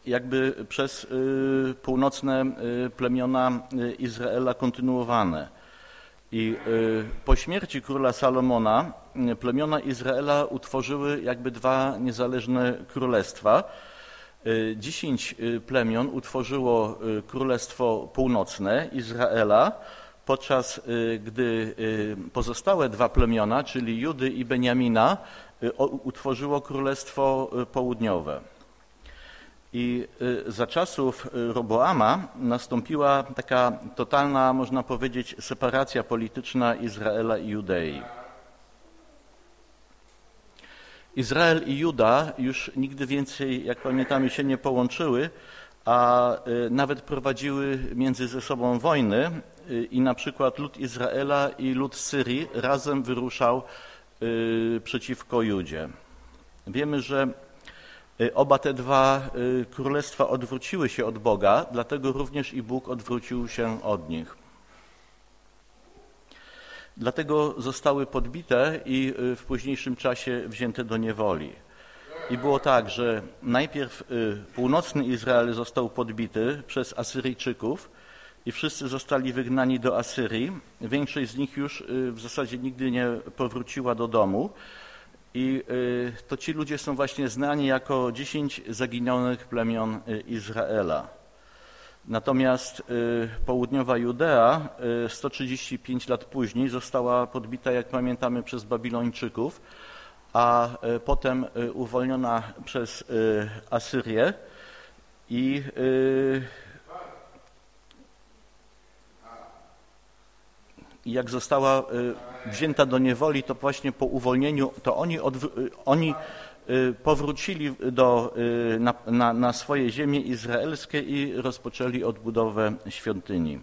jakby przez y, północne y, plemiona y, Izraela kontynuowane. I po śmierci króla Salomona plemiona Izraela utworzyły jakby dwa niezależne królestwa. Dziesięć plemion utworzyło Królestwo Północne Izraela, podczas gdy pozostałe dwa plemiona, czyli Judy i Beniamina, utworzyło Królestwo Południowe. I za czasów Roboama nastąpiła taka totalna, można powiedzieć, separacja polityczna Izraela i Judei. Izrael i Juda już nigdy więcej, jak pamiętamy, się nie połączyły, a nawet prowadziły między ze sobą wojny i na przykład lud Izraela i lud Syrii razem wyruszał przeciwko Judzie. Wiemy, że oba te dwa królestwa odwróciły się od Boga, dlatego również i Bóg odwrócił się od nich. Dlatego zostały podbite i w późniejszym czasie wzięte do niewoli. I było tak, że najpierw północny Izrael został podbity przez Asyryjczyków i wszyscy zostali wygnani do Asyrii. Większość z nich już w zasadzie nigdy nie powróciła do domu. I to ci ludzie są właśnie znani jako dziesięć zaginionych plemion Izraela. Natomiast południowa Judea 135 lat później została podbita, jak pamiętamy, przez Babilończyków, a potem uwolniona przez Asyrię i jak została wzięta do niewoli, to właśnie po uwolnieniu, to oni, oni powrócili do, na, na, na swoje ziemie izraelskie i rozpoczęli odbudowę świątyni.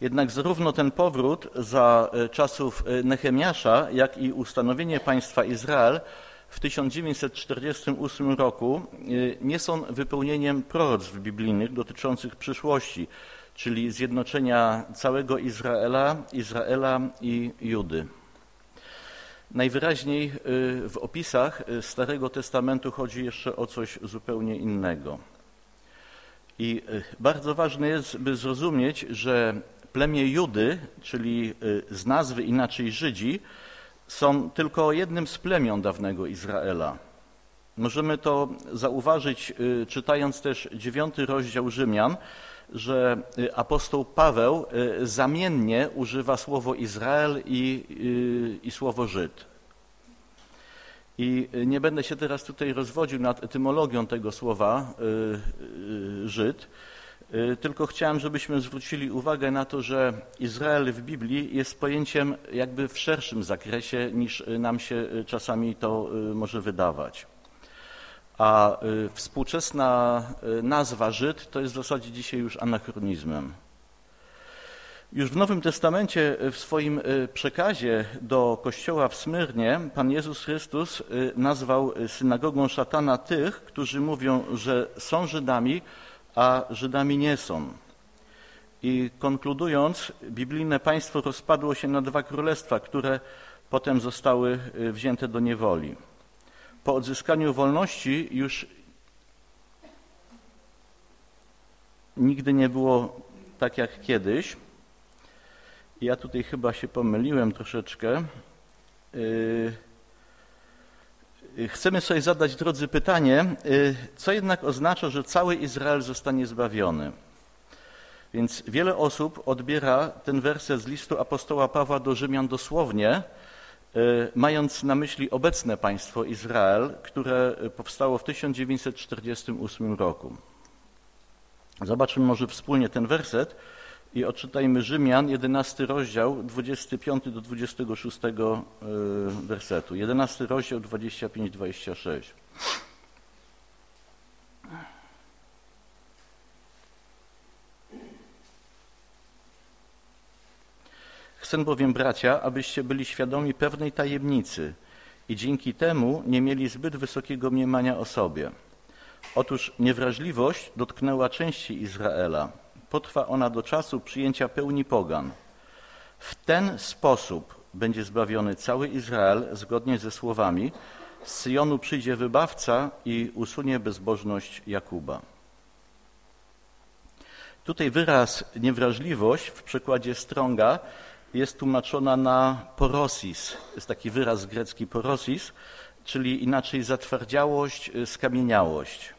Jednak zarówno ten powrót za czasów Nehemiasza, jak i ustanowienie państwa Izrael w 1948 roku nie są wypełnieniem proroctw biblijnych dotyczących przyszłości, czyli zjednoczenia całego Izraela, Izraela i Judy. Najwyraźniej w opisach Starego Testamentu chodzi jeszcze o coś zupełnie innego. I bardzo ważne jest, by zrozumieć, że plemię Judy, czyli z nazwy inaczej Żydzi, są tylko jednym z plemion dawnego Izraela. Możemy to zauważyć, czytając też dziewiąty rozdział Rzymian, że apostoł Paweł zamiennie używa słowo Izrael i, i, i słowo Żyd. I nie będę się teraz tutaj rozwodził nad etymologią tego słowa Żyd, tylko chciałem, żebyśmy zwrócili uwagę na to, że Izrael w Biblii jest pojęciem jakby w szerszym zakresie niż nam się czasami to może wydawać. A współczesna nazwa Żyd to jest w zasadzie dzisiaj już anachronizmem. Już w Nowym Testamencie w swoim przekazie do kościoła w Smyrnie Pan Jezus Chrystus nazwał synagogą szatana tych, którzy mówią, że są Żydami, a Żydami nie są. I konkludując, biblijne państwo rozpadło się na dwa królestwa, które potem zostały wzięte do niewoli. Po odzyskaniu wolności już nigdy nie było tak jak kiedyś. Ja tutaj chyba się pomyliłem troszeczkę. Chcemy sobie zadać, drodzy, pytanie, co jednak oznacza, że cały Izrael zostanie zbawiony. Więc wiele osób odbiera ten werset z listu apostoła Pawła do Rzymian dosłownie, mając na myśli obecne państwo Izrael, które powstało w 1948 roku. Zobaczmy może wspólnie ten werset i odczytajmy Rzymian, 11 rozdział, 25 do 26 wersetu. 11 rozdział, 25-26. Chcę bowiem, bracia, abyście byli świadomi pewnej tajemnicy i dzięki temu nie mieli zbyt wysokiego mniemania o sobie. Otóż niewrażliwość dotknęła części Izraela. Potrwa ona do czasu przyjęcia pełni pogan. W ten sposób będzie zbawiony cały Izrael zgodnie ze słowami z Syjonu przyjdzie wybawca i usunie bezbożność Jakuba. Tutaj wyraz niewrażliwość w przekładzie Stronga jest tłumaczona na porosis. Jest taki wyraz grecki porosis, czyli inaczej zatwardziałość, skamieniałość.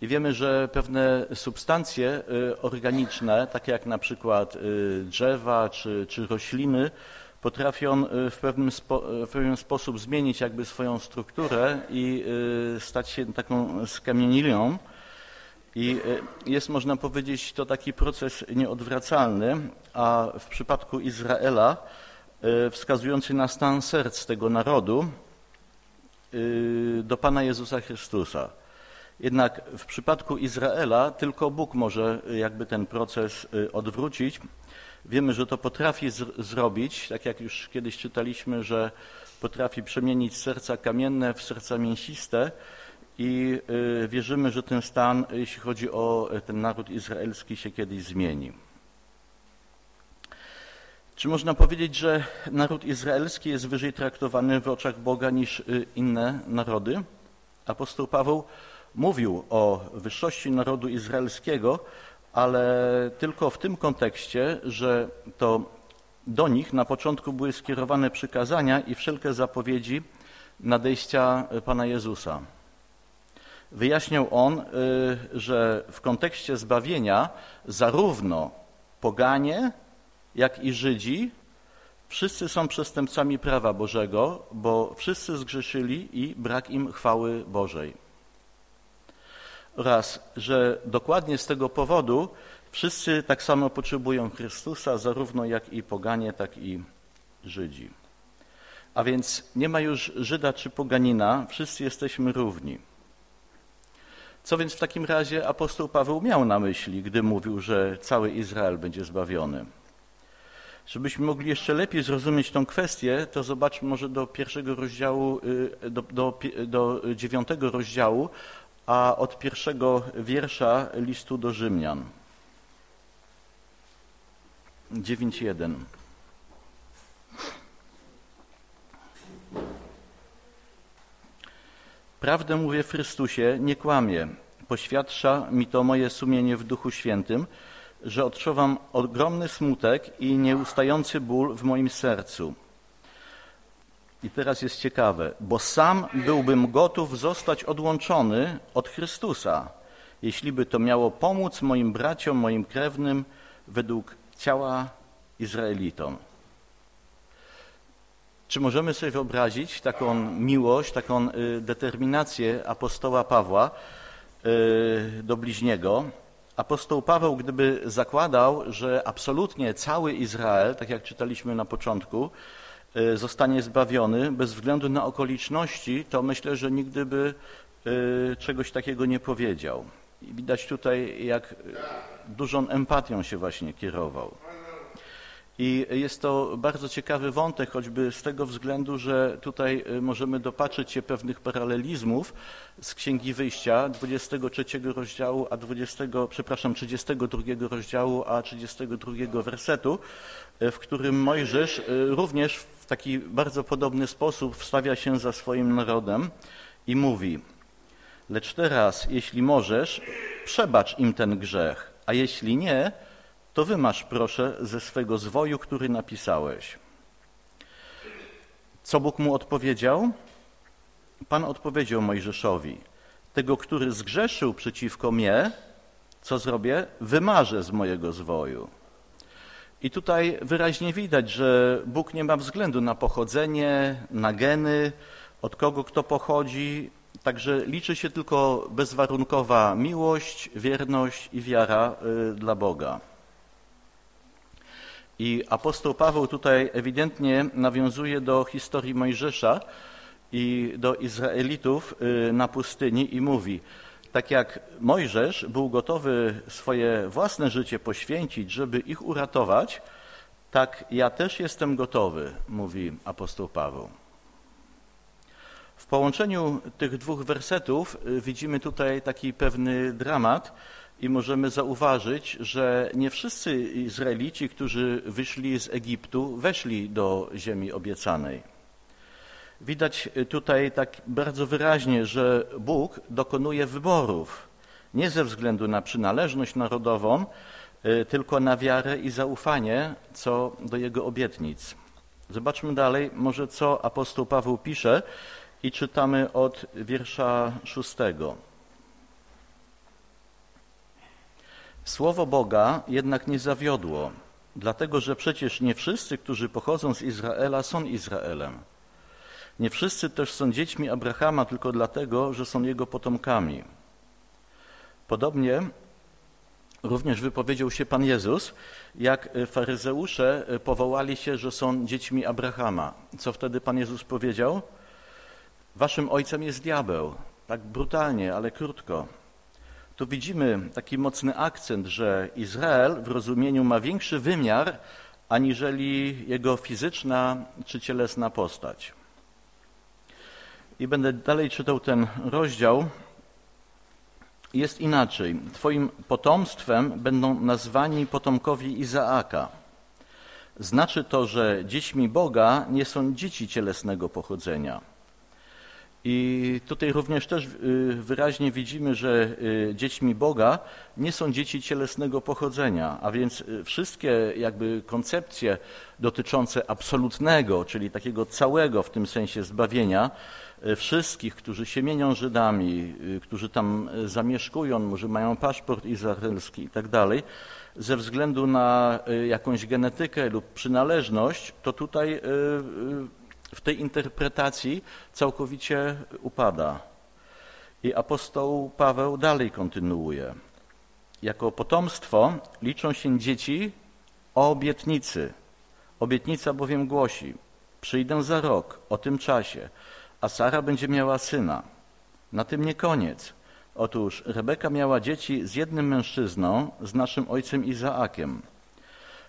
I wiemy, że pewne substancje y, organiczne, takie jak na przykład y, drzewa czy, czy rośliny, potrafią y, w pewnym, spo, w pewien sposób zmienić jakby swoją strukturę i stać się taką skamienilią. I jest, można powiedzieć, to taki proces nieodwracalny, a w przypadku Izraela wskazujący na stan serc tego narodu do Pana Jezusa Chrystusa. Jednak w przypadku Izraela tylko Bóg może jakby ten proces y, odwrócić. Wiemy, że to potrafi zrobić, tak jak już kiedyś czytaliśmy, że potrafi przemienić serca kamienne w serca mięsiste i y, wierzymy, że ten stan, jeśli chodzi o ten naród izraelski, się kiedyś zmieni. Czy można powiedzieć, że naród izraelski jest wyżej traktowany w oczach Boga niż y, inne narody? Apostoł Paweł mówił o wyższości narodu izraelskiego, ale tylko w tym kontekście, że to do nich na początku były skierowane przykazania i wszelkie zapowiedzi nadejścia Pana Jezusa. Wyjaśniał on, y, że w kontekście zbawienia zarówno poganie, jak i Żydzi wszyscy są przestępcami prawa Bożego, bo wszyscy zgrzeszyli i brak im chwały Bożej oraz że dokładnie z tego powodu wszyscy tak samo potrzebują Chrystusa, zarówno jak i poganie, tak i Żydzi. A więc nie ma już Żyda czy poganina, wszyscy jesteśmy równi. Co więc w takim razie apostoł Paweł miał na myśli, gdy mówił, że cały Izrael będzie zbawiony? Żebyśmy mogli jeszcze lepiej zrozumieć tą kwestię, to zobaczmy może do pierwszego rozdziału, y, do, do, do dziewiątego rozdziału, a od pierwszego wiersza listu do Rzymian. 9.1. Prawdę mówię w Chrystusie, nie kłamię. Poświadcza mi to moje sumienie w Duchu Świętym, że odczuwam ogromny smutek i nieustający ból w moim sercu i teraz jest ciekawe, bo sam byłbym gotów zostać odłączony od Chrystusa, jeśli by to miało pomóc moim braciom, moim krewnym według ciała Izraelitom. Czy możemy sobie wyobrazić taką miłość, taką y, determinację apostoła Pawła y, do bliźniego? Apostoł Paweł, gdyby zakładał, że absolutnie cały Izrael, tak jak czytaliśmy na początku, E, zostanie zbawiony bez względu na okoliczności, to myślę, że nigdy by czegoś takiego nie powiedział. I widać tutaj, jak dużą empatią się właśnie kierował. I jest to bardzo ciekawy wątek, choćby z tego względu, że tutaj e, możemy dopatrzyć się pewnych paralelizmów z Księgi Wyjścia 23 rozdziału, a 20, przepraszam, 32 rozdziału, a 32 wersetu, w którym Mojżesz również taki bardzo podobny sposób wstawia się za swoim narodem i mówi: Lecz teraz, jeśli możesz, przebacz im ten grzech, a jeśli nie, to wymasz proszę ze swego zwoju, który napisałeś. Co Bóg mu odpowiedział? Pan odpowiedział Mojżeszowi: Tego, który zgrzeszył przeciwko mnie, co zrobię? Wymarzę z mojego zwoju. I tutaj wyraźnie widać, że Bóg nie ma względu na pochodzenie, na geny, od kogo kto pochodzi, także liczy się tylko bezwarunkowa miłość, wierność i wiara y, dla Boga. I apostoł Paweł tutaj ewidentnie nawiązuje do historii Mojżesza i do Izraelitów y, na pustyni i mówi – tak jak Mojżesz był gotowy swoje własne życie poświęcić, żeby ich uratować, tak ja też jestem gotowy, mówi apostoł Paweł. W połączeniu tych dwóch wersetów y, widzimy tutaj taki pewny dramat i możemy zauważyć, że nie wszyscy Izraelici, którzy wyszli z Egiptu, weszli do ziemi obiecanej. Widać tutaj tak bardzo wyraźnie, że Bóg dokonuje wyborów nie ze względu na przynależność narodową, y, tylko na wiarę i zaufanie co do jego obietnic. Zobaczmy dalej, może co apostoł Paweł pisze i czytamy od wiersza szóstego. Słowo Boga jednak nie zawiodło, dlatego że przecież nie wszyscy, którzy pochodzą z Izraela, są Izraelem. Nie wszyscy też są dziećmi Abrahama tylko dlatego, że są jego potomkami. Podobnie również wypowiedział się Pan Jezus, jak faryzeusze powołali się, że są dziećmi Abrahama. Co wtedy Pan Jezus powiedział? Waszym ojcem jest diabeł. Tak brutalnie, ale krótko. Tu widzimy taki mocny akcent, że Izrael w rozumieniu ma większy wymiar aniżeli jego fizyczna czy cielesna postać. I będę dalej czytał ten rozdział. Jest inaczej. Twoim potomstwem będą nazwani potomkowie Izaaka. Znaczy to, że dziećmi Boga nie są dzieci cielesnego pochodzenia. I tutaj również też y, wyraźnie widzimy, że y, dziećmi Boga nie są dzieci cielesnego pochodzenia, a więc y, wszystkie jakby koncepcje dotyczące absolutnego, czyli takiego całego w tym sensie zbawienia, wszystkich, którzy się mienią Żydami, którzy tam zamieszkują, może mają paszport izraelski i tak dalej, ze względu na jakąś genetykę lub przynależność, to tutaj w tej interpretacji całkowicie upada. I apostoł Paweł dalej kontynuuje. Jako potomstwo liczą się dzieci o obietnicy. Obietnica bowiem głosi: Przyjdę za rok, o tym czasie, a Sara będzie miała syna. Na tym nie koniec. Otóż Rebeka miała dzieci z jednym mężczyzną, z naszym ojcem Izaakiem.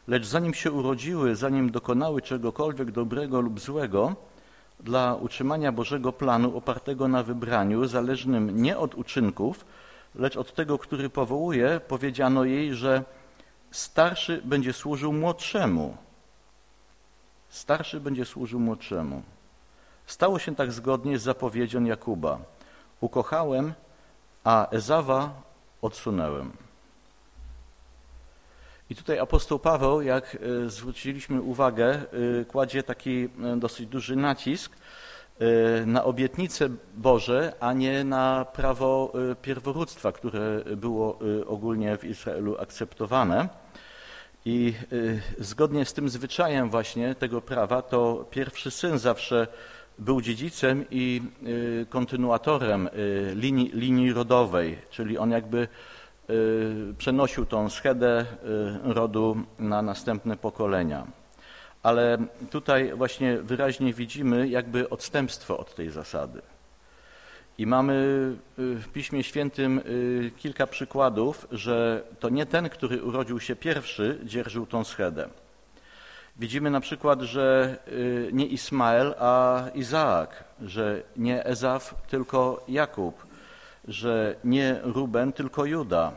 Lecz zanim się urodziły, zanim dokonały czegokolwiek dobrego lub złego, dla utrzymania Bożego planu opartego na wybraniu, zależnym nie od uczynków, lecz od tego, który powołuje, powiedziano jej, że starszy będzie służył młodszemu. Starszy będzie służył młodszemu. Stało się tak zgodnie z zapowiedzią Jakuba. Ukochałem, a Ezawa odsunęłem. I tutaj apostoł Paweł, jak e, zwróciliśmy uwagę, e, kładzie taki e, dosyć duży nacisk na obietnice Boże, a nie na prawo pierworództwa, które było ogólnie w Izraelu akceptowane. I zgodnie z tym zwyczajem właśnie tego prawa, to pierwszy syn zawsze był dziedzicem i kontynuatorem linii, linii rodowej, czyli on jakby przenosił tą schedę y, rodu na następne pokolenia. Ale tutaj właśnie wyraźnie widzimy jakby odstępstwo od tej zasady. I mamy y, w Piśmie Świętym kilka przykładów, że to nie ten, który urodził się pierwszy, dzierżył tą schedę. Widzimy na przykład, że nie Ismael, a Izaak, że nie Ezaf, tylko Jakub, że nie Ruben, tylko Juda.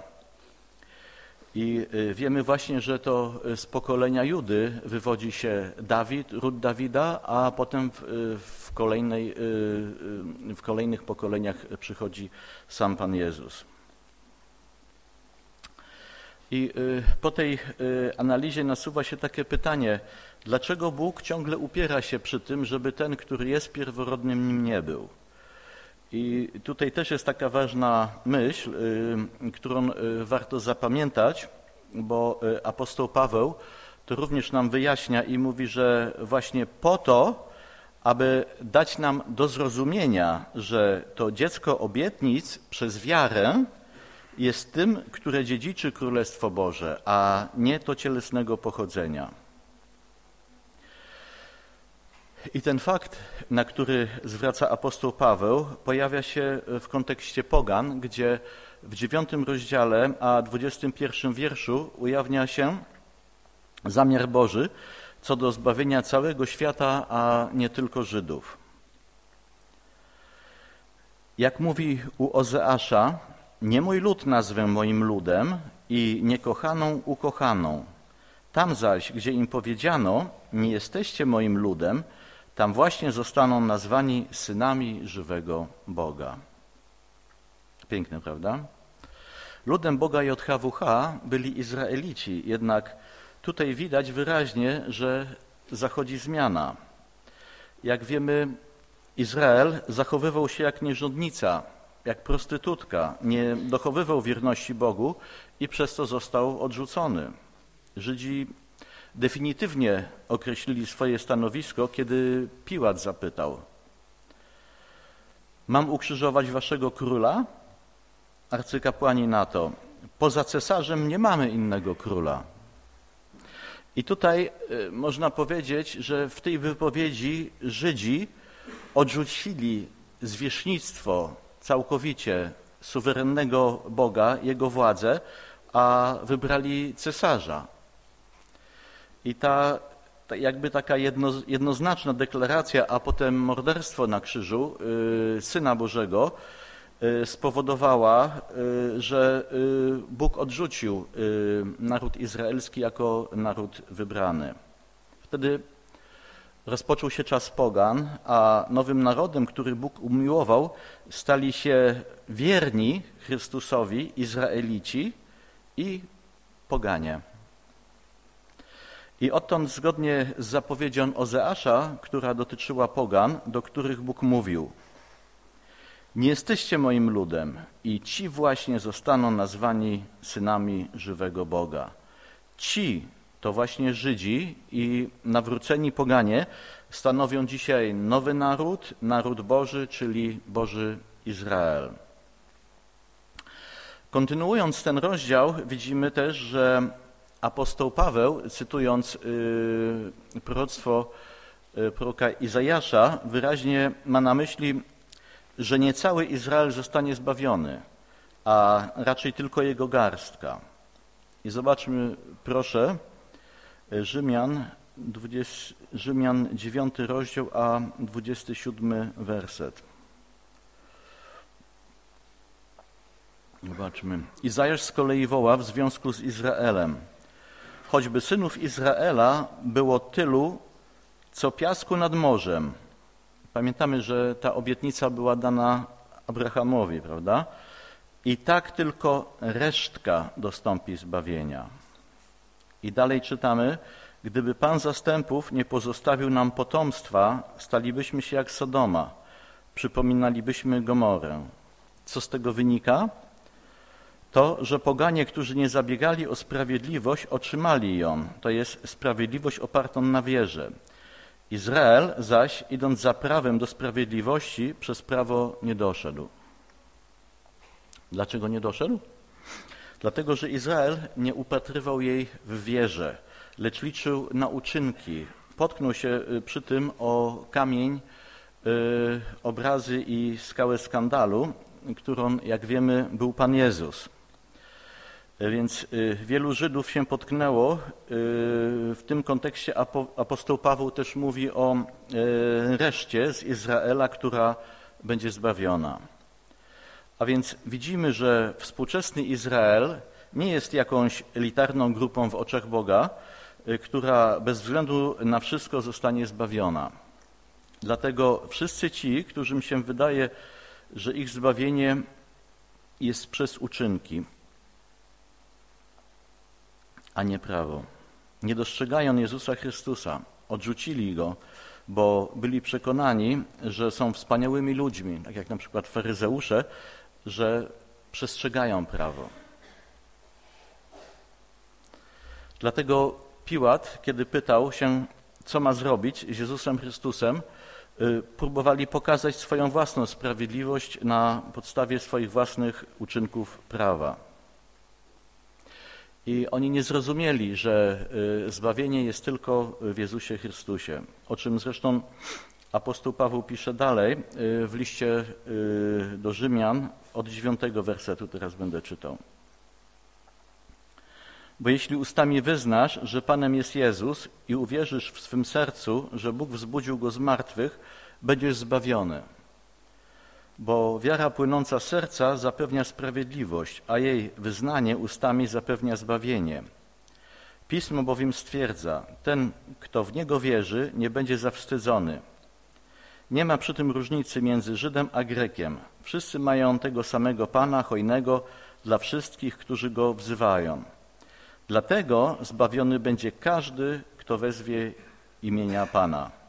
I y, wiemy właśnie, że to z pokolenia Judy wywodzi się Dawid, ród Dawida, a potem w, y, kolejnej, y, w kolejnych pokoleniach przychodzi sam Pan Jezus. I po tej analizie nasuwa się takie pytanie, dlaczego Bóg ciągle upiera się przy tym, żeby ten, który jest pierworodnym, nim nie był? I tutaj też jest taka ważna myśl, y, którą y, warto zapamiętać, bo y, apostoł Paweł to również nam wyjaśnia i mówi, że właśnie po to, aby dać nam do zrozumienia, że to dziecko obietnic przez wiarę jest tym, które dziedziczy Królestwo Boże, a nie to cielesnego pochodzenia. I ten fakt, na który zwraca apostoł Paweł, pojawia się w kontekście pogan, gdzie w dziewiątym rozdziale, a dwudziestym pierwszym wierszu ujawnia się zamiar Boży co do zbawienia całego świata, a nie tylko Żydów. Jak mówi u Ozeasza, nie mój lud nazwę moim ludem i niekochaną ukochaną. Tam zaś, gdzie im powiedziano, nie jesteście moim ludem, tam właśnie zostaną nazwani synami żywego Boga. Piękne, prawda? Ludem Boga JHWH byli Izraelici, jednak tutaj widać wyraźnie, że zachodzi zmiana. Jak wiemy, Izrael zachowywał się jak nierządnica, jak prostytutka, nie dochowywał wierności Bogu i przez to został odrzucony. Żydzi definitywnie określili swoje stanowisko, kiedy Piłat zapytał: Mam ukrzyżować waszego króla? Arcykapłani na to: Poza cesarzem nie mamy innego króla. I tutaj y, można powiedzieć, że w tej wypowiedzi Żydzi odrzucili zwierzchnictwo całkowicie suwerennego Boga, Jego władzę, a wybrali cesarza. I ta, ta jakby taka jedno, jednoznaczna deklaracja, a potem morderstwo na krzyżu y, Syna Bożego y, spowodowała, y, że y, Bóg odrzucił y, naród izraelski jako naród wybrany. Wtedy rozpoczął się czas pogan, a nowym narodem, który Bóg umiłował, stali się wierni Chrystusowi Izraelici i poganie. I odtąd zgodnie z zapowiedzią Ozeasza, która dotyczyła pogan, do których Bóg mówił Nie jesteście moim ludem i ci właśnie zostaną nazwani synami żywego Boga. Ci to właśnie Żydzi i nawróceni poganie stanowią dzisiaj nowy naród, naród Boży, czyli Boży Izrael. Kontynuując ten rozdział, widzimy też, że apostoł Paweł, cytując yy, proroctwo yy, proroka Izajasza, wyraźnie ma na myśli, że nie cały Izrael zostanie zbawiony, a raczej tylko jego garstka. I zobaczmy, proszę, Rzymian, 20, Rzymian 9 rozdział, a 27 werset. Zobaczmy. Izajasz z kolei woła w związku z Izraelem. Choćby synów Izraela było tylu, co piasku nad morzem. Pamiętamy, że ta obietnica była dana Abrahamowi, prawda? I tak tylko resztka dostąpi zbawienia. I dalej czytamy, gdyby Pan zastępów nie pozostawił nam potomstwa, stalibyśmy się jak Sodoma, przypominalibyśmy Gomorę. Co z tego wynika? To, że poganie, którzy nie zabiegali o sprawiedliwość, otrzymali ją, to jest sprawiedliwość opartą na wierze. Izrael zaś, idąc za prawem do sprawiedliwości, przez prawo nie doszedł. Dlaczego nie doszedł? Dlatego, że Izrael nie upatrywał jej w wierze, lecz liczył na uczynki. Potknął się y, przy tym o kamień, y, obrazy i skałę skandalu, którą, jak wiemy, był Pan Jezus. Więc y, wielu Żydów się potknęło. W tym kontekście apostoł Paweł też mówi o reszcie z Izraela, która będzie zbawiona. A więc widzimy, że współczesny Izrael nie jest jakąś elitarną grupą w oczach Boga, y, która bez względu na wszystko zostanie zbawiona. Dlatego wszyscy ci, którym się wydaje, że ich zbawienie jest przez uczynki, a nie prawo, nie dostrzegają Jezusa Chrystusa, odrzucili Go, bo byli przekonani, że są wspaniałymi ludźmi, tak jak na przykład faryzeusze, że przestrzegają prawo. Dlatego Piłat, kiedy pytał się, co ma zrobić z Jezusem Chrystusem, y, próbowali pokazać swoją własną sprawiedliwość na podstawie swoich własnych uczynków prawa. I oni nie zrozumieli, że y, zbawienie jest tylko w Jezusie Chrystusie, o czym zresztą apostoł Paweł pisze dalej y, w liście do Rzymian od dziewiątego wersetu teraz będę czytał. Bo jeśli ustami wyznasz, że Panem jest Jezus i uwierzysz w swym sercu, że Bóg wzbudził Go z martwych, będziesz zbawiony. Bo wiara płynąca z serca zapewnia sprawiedliwość, a jej wyznanie ustami zapewnia zbawienie. Pismo bowiem stwierdza, ten, kto w Niego wierzy, nie będzie zawstydzony. Nie ma przy tym różnicy między Żydem a Grekiem. Wszyscy mają tego samego Pana, hojnego, dla wszystkich, którzy go wzywają. Dlatego zbawiony będzie każdy, kto wezwie imienia Pana.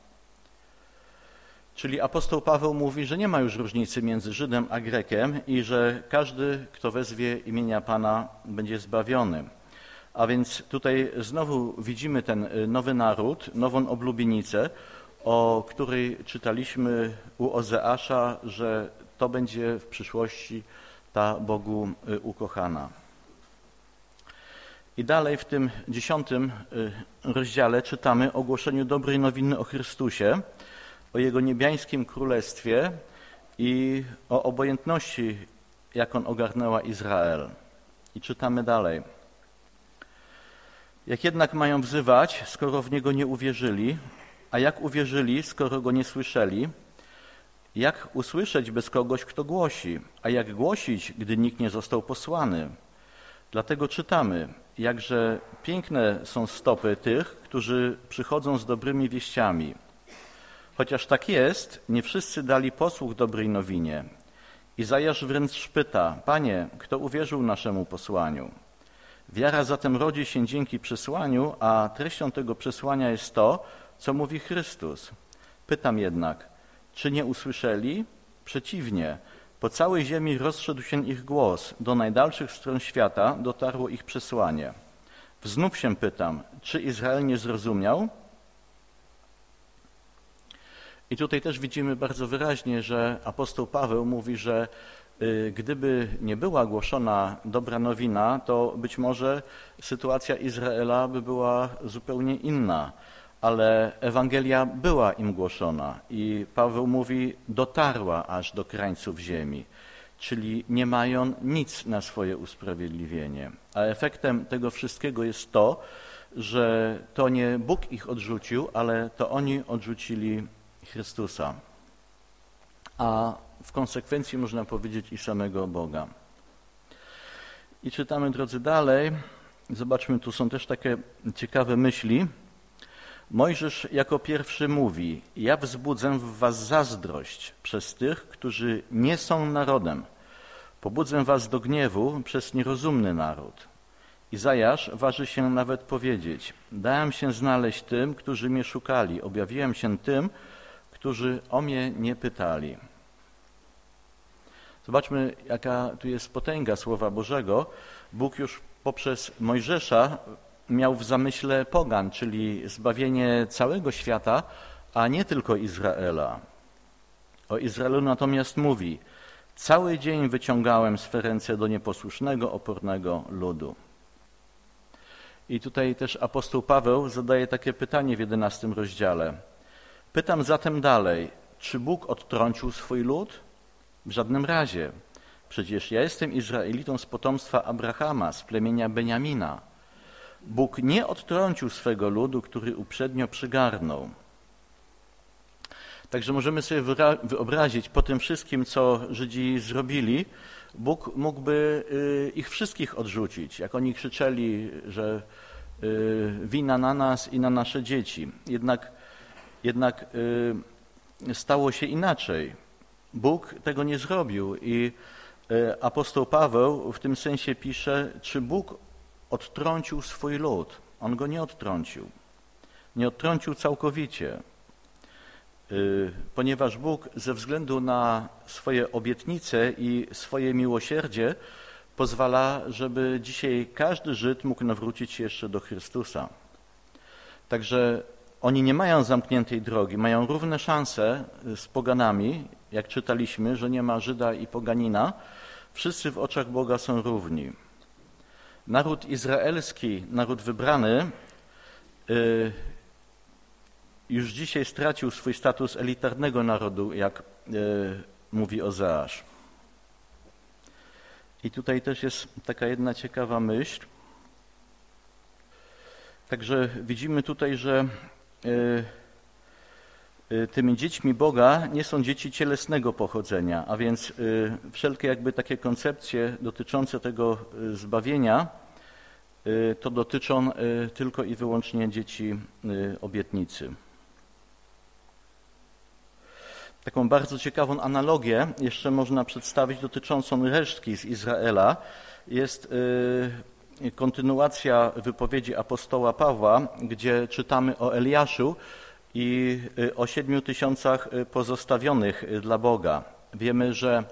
Czyli apostoł Paweł mówi, że nie ma już różnicy między Żydem a Grekiem i że każdy, kto wezwie imienia Pana, będzie zbawiony. A więc tutaj znowu widzimy ten nowy naród, nową oblubienicę, o której czytaliśmy u Ozeasza, że to będzie w przyszłości ta Bogu ukochana. I dalej w tym dziesiątym rozdziale czytamy o ogłoszeniu dobrej nowiny o Chrystusie, o Jego niebiańskim królestwie i o obojętności, jaką ogarnęła Izrael. I czytamy dalej. Jak jednak mają wzywać, skoro w Niego nie uwierzyli, a jak uwierzyli, skoro Go nie słyszeli? Jak usłyszeć bez kogoś, kto głosi? A jak głosić, gdy nikt nie został posłany? Dlatego czytamy, jakże piękne są stopy tych, którzy przychodzą z dobrymi wieściami. Chociaż tak jest, nie wszyscy dali posłuch dobrej nowinie. Izajasz wręcz pyta, Panie, kto uwierzył naszemu posłaniu? Wiara zatem rodzi się dzięki przesłaniu, a treścią tego przesłania jest to, co mówi Chrystus. Pytam jednak, czy nie usłyszeli? Przeciwnie, po całej ziemi rozszedł się ich głos, do najdalszych stron świata dotarło ich przesłanie. Znów się pytam, czy Izrael nie zrozumiał? I tutaj też widzimy bardzo wyraźnie, że apostoł Paweł mówi, że y, gdyby nie była głoszona dobra nowina, to być może sytuacja Izraela by była zupełnie inna. Ale Ewangelia była im głoszona i Paweł mówi, dotarła aż do krańców ziemi, czyli nie mają nic na swoje usprawiedliwienie. A efektem tego wszystkiego jest to, że to nie Bóg ich odrzucił, ale to oni odrzucili Chrystusa, a w konsekwencji można powiedzieć i samego Boga. I czytamy, drodzy, dalej. Zobaczmy, tu są też takie ciekawe myśli. Mojżesz jako pierwszy mówi: Ja wzbudzę w was zazdrość przez tych, którzy nie są narodem. Pobudzę was do gniewu przez nierozumny naród. Izajasz waży się nawet powiedzieć: Dałem się znaleźć tym, którzy mnie szukali, objawiłem się tym, którzy o mnie nie pytali. Zobaczmy, jaka tu jest potęga Słowa Bożego. Bóg już poprzez Mojżesza miał w zamyśle pogan, czyli zbawienie całego świata, a nie tylko Izraela. O Izraelu natomiast mówi: Cały dzień wyciągałem swe ręce do nieposłusznego, opornego ludu. I tutaj też apostoł Paweł zadaje takie pytanie w jedenastym rozdziale. Pytam zatem dalej, czy Bóg odtrącił swój lud? W żadnym razie. Przecież ja jestem Izraelitą z potomstwa Abrahama, z plemienia Beniamina. Bóg nie odtrącił swego ludu, który uprzednio przygarnął. Także możemy sobie wyobrazić po tym wszystkim, co Żydzi zrobili, Bóg mógłby y, ich wszystkich odrzucić, jak oni krzyczeli, że y, wina na nas i na nasze dzieci. Jednak jednak y, stało się inaczej. Bóg tego nie zrobił i y, apostoł Paweł w tym sensie pisze, czy Bóg odtrącił swój lud. On go nie odtrącił. Nie odtrącił całkowicie, y, ponieważ Bóg ze względu na swoje obietnice i swoje miłosierdzie pozwala, żeby dzisiaj każdy Żyd mógł nawrócić się jeszcze do Chrystusa. Także oni nie mają zamkniętej drogi, mają równe szanse z poganami, jak czytaliśmy, że nie ma Żyda i poganina. Wszyscy w oczach Boga są równi. Naród izraelski, naród wybrany, y, już dzisiaj stracił swój status elitarnego narodu, jak y, mówi Ozeasz. I tutaj też jest taka jedna ciekawa myśl. Także widzimy tutaj, że Y, y, tymi dziećmi Boga nie są dzieci cielesnego pochodzenia, a więc y, wszelkie jakby takie koncepcje dotyczące tego zbawienia to dotyczą tylko i wyłącznie dzieci obietnicy. Taką bardzo ciekawą analogię jeszcze można przedstawić dotyczącą resztki z Izraela. Jest y, kontynuacja wypowiedzi apostoła Pawła, gdzie czytamy o Eliaszu i y, o siedmiu tysiącach y, pozostawionych dla Boga. Wiemy, że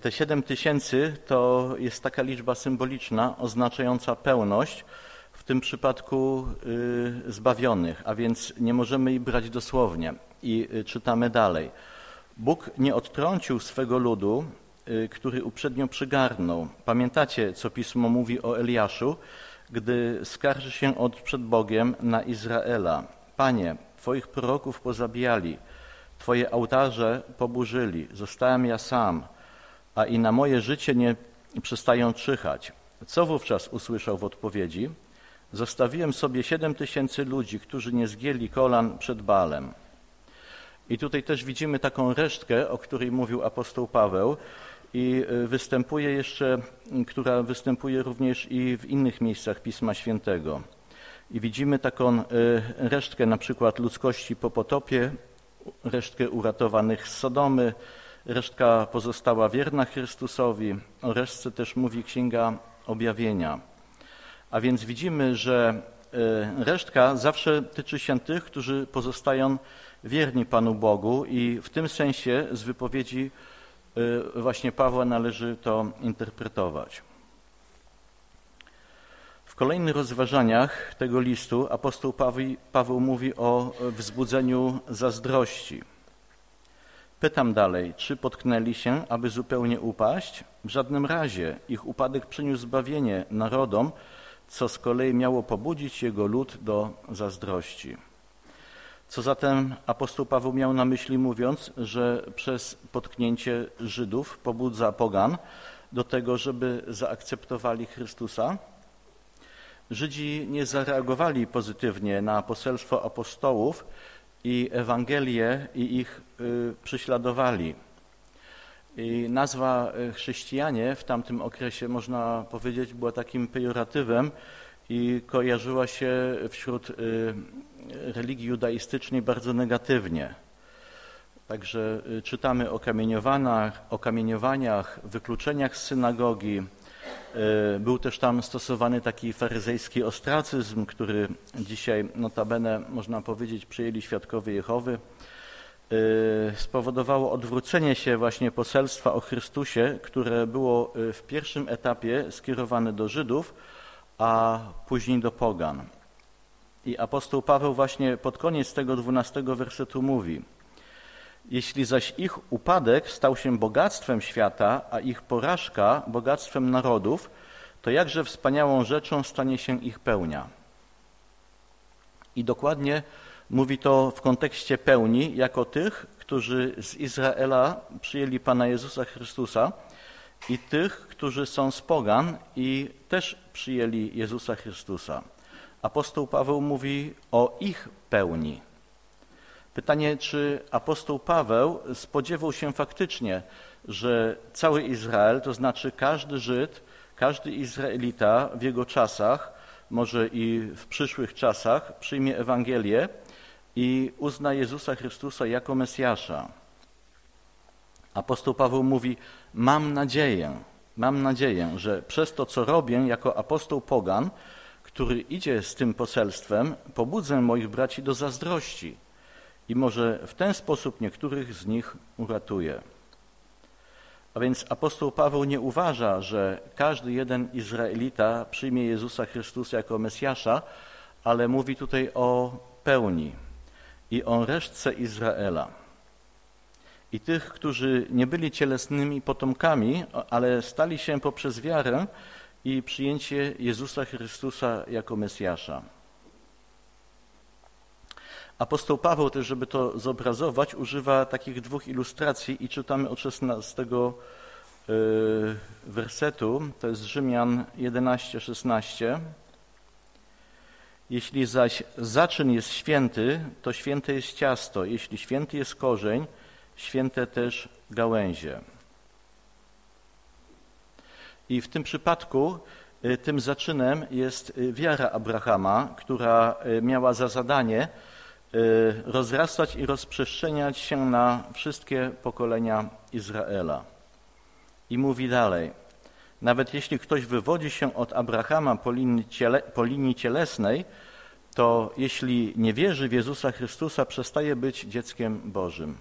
te siedem tysięcy to jest taka liczba symboliczna, oznaczająca pełność, w tym przypadku zbawionych, a więc nie możemy jej brać dosłownie. I y, czytamy dalej. Bóg nie odtrącił swego ludu, y, który uprzednio przygarnął. Pamiętacie, co Pismo mówi o Eliaszu, gdy skarży się od przed Bogiem na Izraela. Panie, Twoich proroków pozabijali, Twoje ołtarze poburzyli, zostałem ja sam, a i na moje życie nie przestają czyhać. Co wówczas usłyszał w odpowiedzi? Zostawiłem sobie siedem tysięcy ludzi, którzy nie zgięli kolan przed Balem. I tutaj też widzimy taką resztkę, o której mówił apostoł Paweł i y, występuje jeszcze, która występuje również i w innych miejscach Pisma Świętego. I widzimy taką y, resztkę na przykład ludzkości po potopie, resztkę uratowanych z Sodomy, resztka pozostała wierna Chrystusowi. O resztce też mówi Księga Objawienia. A więc widzimy, że y, resztka zawsze tyczy się tych, którzy pozostają wierni Panu Bogu i w tym sensie z wypowiedzi y, właśnie Pawła należy to interpretować. W kolejnych rozważaniach tego listu apostoł Paweł, Paweł mówi o wzbudzeniu zazdrości. Pytam dalej, czy potknęli się, aby zupełnie upaść? W żadnym razie ich upadek przyniósł zbawienie narodom, co z kolei miało pobudzić jego lud do zazdrości. Co zatem apostoł Paweł miał na myśli, mówiąc, że przez potknięcie Żydów pobudza pogan do tego, żeby zaakceptowali Chrystusa? Żydzi nie zareagowali pozytywnie na poselstwo apostołów i Ewangelię i ich y, prześladowali. I nazwa y, chrześcijanie w tamtym okresie, można powiedzieć, była takim pejoratywem i kojarzyła się wśród y, religii judaistycznej bardzo negatywnie. Także y, czytamy o kamieniowaniach, o kamieniowaniach, wykluczeniach z synagogi. Y, był też tam stosowany taki faryzejski ostracyzm, który dzisiaj notabene, można powiedzieć, przyjęli świadkowie Jehowy. Spowodowało odwrócenie się właśnie poselstwa o Chrystusie, które było w pierwszym etapie skierowane do Żydów, a później do pogan. I apostoł Paweł właśnie pod koniec tego dwunastego wersetu mówi Jeśli zaś ich upadek stał się bogactwem świata, a ich porażka bogactwem narodów, to jakże wspaniałą rzeczą stanie się ich pełnia. I dokładnie mówi to w kontekście pełni jako tych, którzy z Izraela przyjęli Pana Jezusa Chrystusa i tych, którzy są z pogan i też przyjęli Jezusa Chrystusa. Apostoł Paweł mówi o ich pełni. Pytanie, czy apostoł Paweł spodziewał się faktycznie, że cały Izrael, to znaczy każdy Żyd, każdy Izraelita w jego czasach, może i w przyszłych czasach, przyjmie Ewangelię i uzna Jezusa Chrystusa jako Mesjasza. Apostoł Paweł mówi: Mam nadzieję, mam nadzieję, że przez to, co robię jako apostoł Pogan, który idzie z tym poselstwem, pobudzę moich braci do zazdrości i może w ten sposób niektórych z nich uratuję. A więc apostoł Paweł nie uważa, że każdy jeden Izraelita przyjmie Jezusa Chrystusa jako Mesjasza, ale mówi tutaj o pełni i o resztce Izraela. I tych, którzy nie byli cielesnymi potomkami, ale stali się poprzez wiarę i przyjęcie Jezusa Chrystusa jako Mesjasza. Apostoł Paweł też, żeby to zobrazować, używa takich dwóch ilustracji i czytamy od 16 y, wersetu, to jest Rzymian 11, 16. Jeśli zaś zaczyn jest święty, to święte jest ciasto. Jeśli święty jest korzeń, święte też gałęzie. I w tym przypadku y, tym zaczynem jest y, wiara Abrahama, która y, miała za zadanie rozrastać i rozprzestrzeniać się na wszystkie pokolenia Izraela. I mówi dalej, nawet jeśli ktoś wywodzi się od Abrahama po linii, ciele, po linii cielesnej, to jeśli nie wierzy w Jezusa Chrystusa, przestaje być dzieckiem Bożym.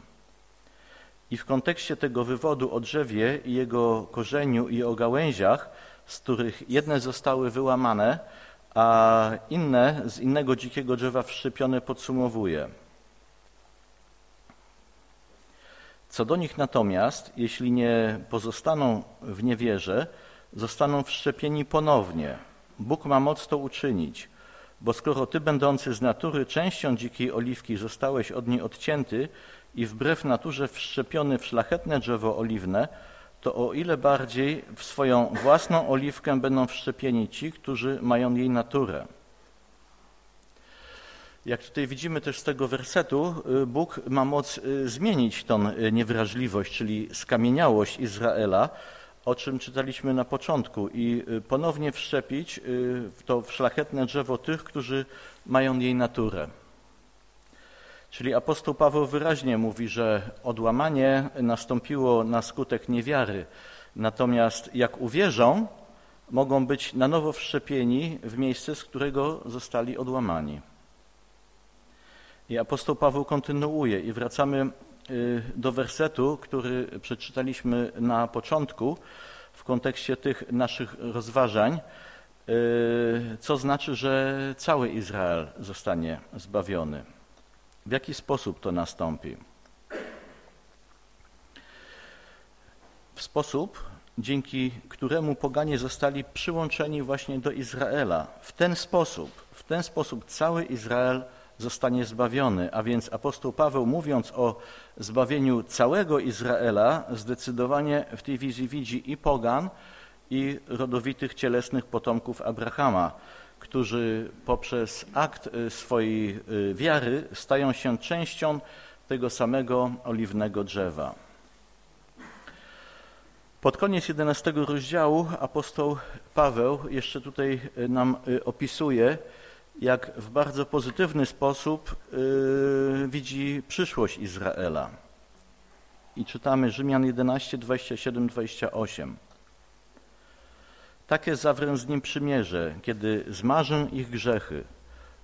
I w kontekście tego wywodu o drzewie i jego korzeniu i o gałęziach, z których jedne zostały wyłamane, a inne z innego dzikiego drzewa wszczepione podsumowuje. Co do nich natomiast, jeśli nie pozostaną w niewierze, zostaną wszczepieni ponownie. Bóg ma moc to uczynić, bo skoro ty, będący z natury częścią dzikiej oliwki, zostałeś od niej odcięty i wbrew naturze wszczepiony w szlachetne drzewo oliwne, to o ile bardziej w swoją własną oliwkę będą wszczepieni ci, którzy mają jej naturę. Jak tutaj widzimy też z tego wersetu, y, Bóg ma moc y, zmienić tą y, niewrażliwość, czyli skamieniałość Izraela, o czym czytaliśmy na początku, i ponownie wszczepić to w szlachetne drzewo tych, którzy mają jej naturę. Czyli apostoł Paweł wyraźnie mówi, że odłamanie nastąpiło na skutek niewiary, natomiast jak uwierzą, mogą być na nowo wszczepieni w miejsce, z którego zostali odłamani. I apostoł Paweł kontynuuje i wracamy y, do wersetu, który przeczytaliśmy na początku w kontekście tych naszych rozważań, y, co znaczy, że cały Izrael zostanie zbawiony. W jaki sposób to nastąpi? W sposób, dzięki któremu poganie zostali przyłączeni właśnie do Izraela. W ten sposób, w ten sposób cały Izrael zostanie zbawiony. A więc apostoł Paweł, mówiąc o zbawieniu całego Izraela, zdecydowanie w tej wizji widzi i pogan, i rodowitych cielesnych potomków Abrahama, którzy poprzez akt y, swojej y, wiary stają się częścią tego samego oliwnego drzewa. Pod koniec 11 rozdziału apostoł Paweł jeszcze tutaj y, nam opisuje, jak w bardzo pozytywny sposób widzi przyszłość Izraela. I czytamy Rzymian 11, 27, 28. Takie zawrę z nim przymierze, kiedy zmarzę ich grzechy.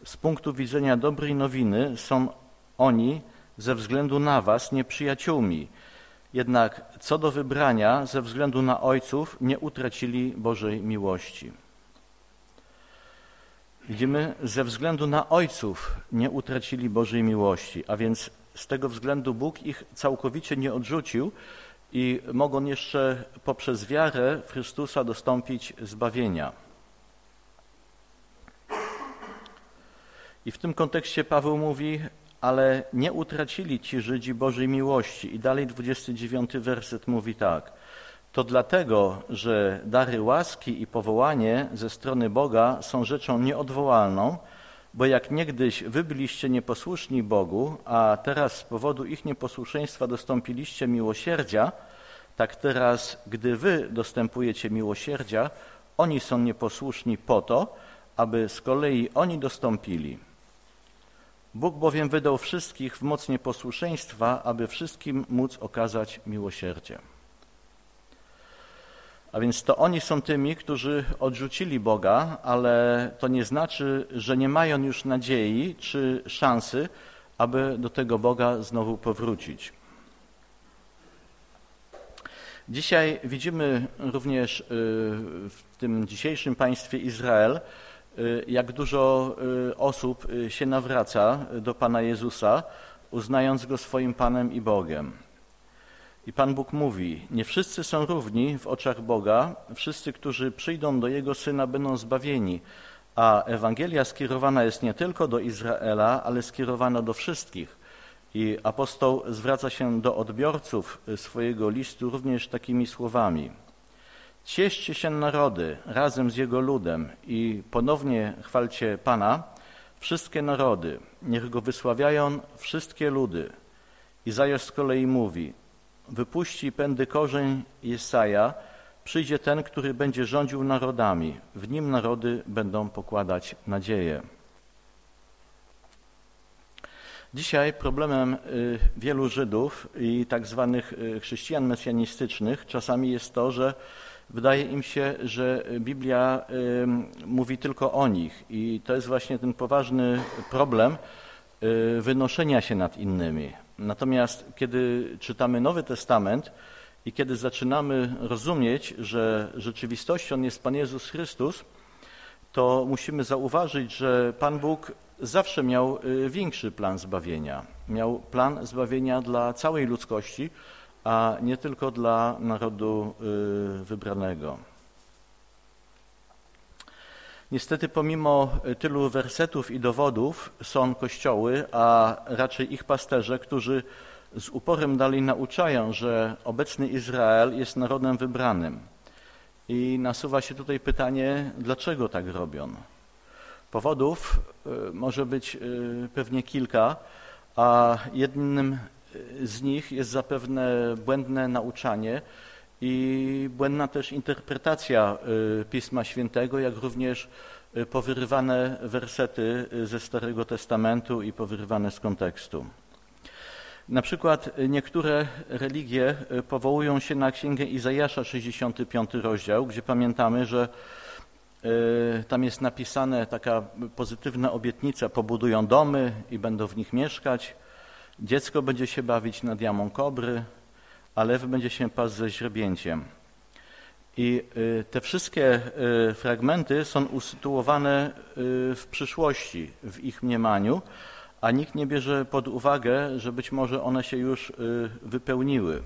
Z punktu widzenia dobrej nowiny są oni ze względu na was nieprzyjaciółmi. Jednak co do wybrania, ze względu na ojców, nie utracili Bożej miłości. Widzimy, ze względu na ojców nie utracili Bożej miłości, a więc z tego względu Bóg ich całkowicie nie odrzucił i mogą jeszcze poprzez wiarę w Chrystusa dostąpić zbawienia. I w tym kontekście Paweł mówi, ale nie utracili ci Żydzi Bożej miłości. I dalej 29 werset mówi tak to dlatego, że dary łaski i powołanie ze strony Boga są rzeczą nieodwołalną, bo jak niegdyś wy byliście nieposłuszni Bogu, a teraz z powodu ich nieposłuszeństwa dostąpiliście miłosierdzia, tak teraz, gdy wy dostępujecie miłosierdzia, oni są nieposłuszni po to, aby z kolei oni dostąpili. Bóg bowiem wydał wszystkich w moc nieposłuszeństwa, aby wszystkim móc okazać miłosierdzie. A więc to oni są tymi, którzy odrzucili Boga, ale to nie znaczy, że nie mają już nadziei czy szansy, aby do tego Boga znowu powrócić. Dzisiaj widzimy również y, w tym dzisiejszym państwie Izrael, y, jak dużo y, osób się nawraca do Pana Jezusa, uznając Go swoim Panem i Bogiem. I Pan Bóg mówi: Nie wszyscy są równi w oczach Boga, wszyscy, którzy przyjdą do Jego syna, będą zbawieni. A Ewangelia skierowana jest nie tylko do Izraela, ale skierowana do wszystkich. I apostoł zwraca się do odbiorców swojego listu również takimi słowami: Cieszcie się narody razem z Jego ludem i ponownie chwalcie Pana, wszystkie narody, niech Go wysławiają wszystkie ludy. Izajasz z kolei mówi: wypuści pędy korzeń Jesaja, przyjdzie ten, który będzie rządził narodami. W nim narody będą pokładać nadzieję. Dzisiaj problemem y, wielu Żydów i tak zwanych y, chrześcijan mesjanistycznych czasami jest to, że wydaje im się, że Biblia mówi tylko o nich i to jest właśnie ten poważny problem y, wynoszenia się nad innymi. Natomiast kiedy czytamy Nowy Testament i kiedy zaczynamy rozumieć, że rzeczywistością jest Pan Jezus Chrystus, to musimy zauważyć, że Pan Bóg zawsze miał y, większy plan zbawienia. Miał plan zbawienia dla całej ludzkości, a nie tylko dla narodu y, wybranego. Niestety, pomimo tylu wersetów i dowodów, są kościoły, a raczej ich pasterze, którzy z uporem dalej nauczają, że obecny Izrael jest narodem wybranym. I nasuwa się tutaj pytanie, dlaczego tak robią? Powodów y, może być y, pewnie kilka, a jednym z nich jest zapewne błędne nauczanie i błędna też interpretacja y, Pisma Świętego, jak również powyrywane wersety ze Starego Testamentu i powyrywane z kontekstu. Na przykład niektóre religie powołują się na Księgę Izajasza, 65 rozdział, gdzie pamiętamy, że Y, tam jest napisane taka pozytywna obietnica, pobudują domy i będą w nich mieszkać, dziecko będzie się bawić nad jamą kobry, a lew będzie się pas ze źrebięciem. I y, te wszystkie y, fragmenty są usytuowane w przyszłości, w ich mniemaniu, a nikt nie bierze pod uwagę, że być może one się już wypełniły.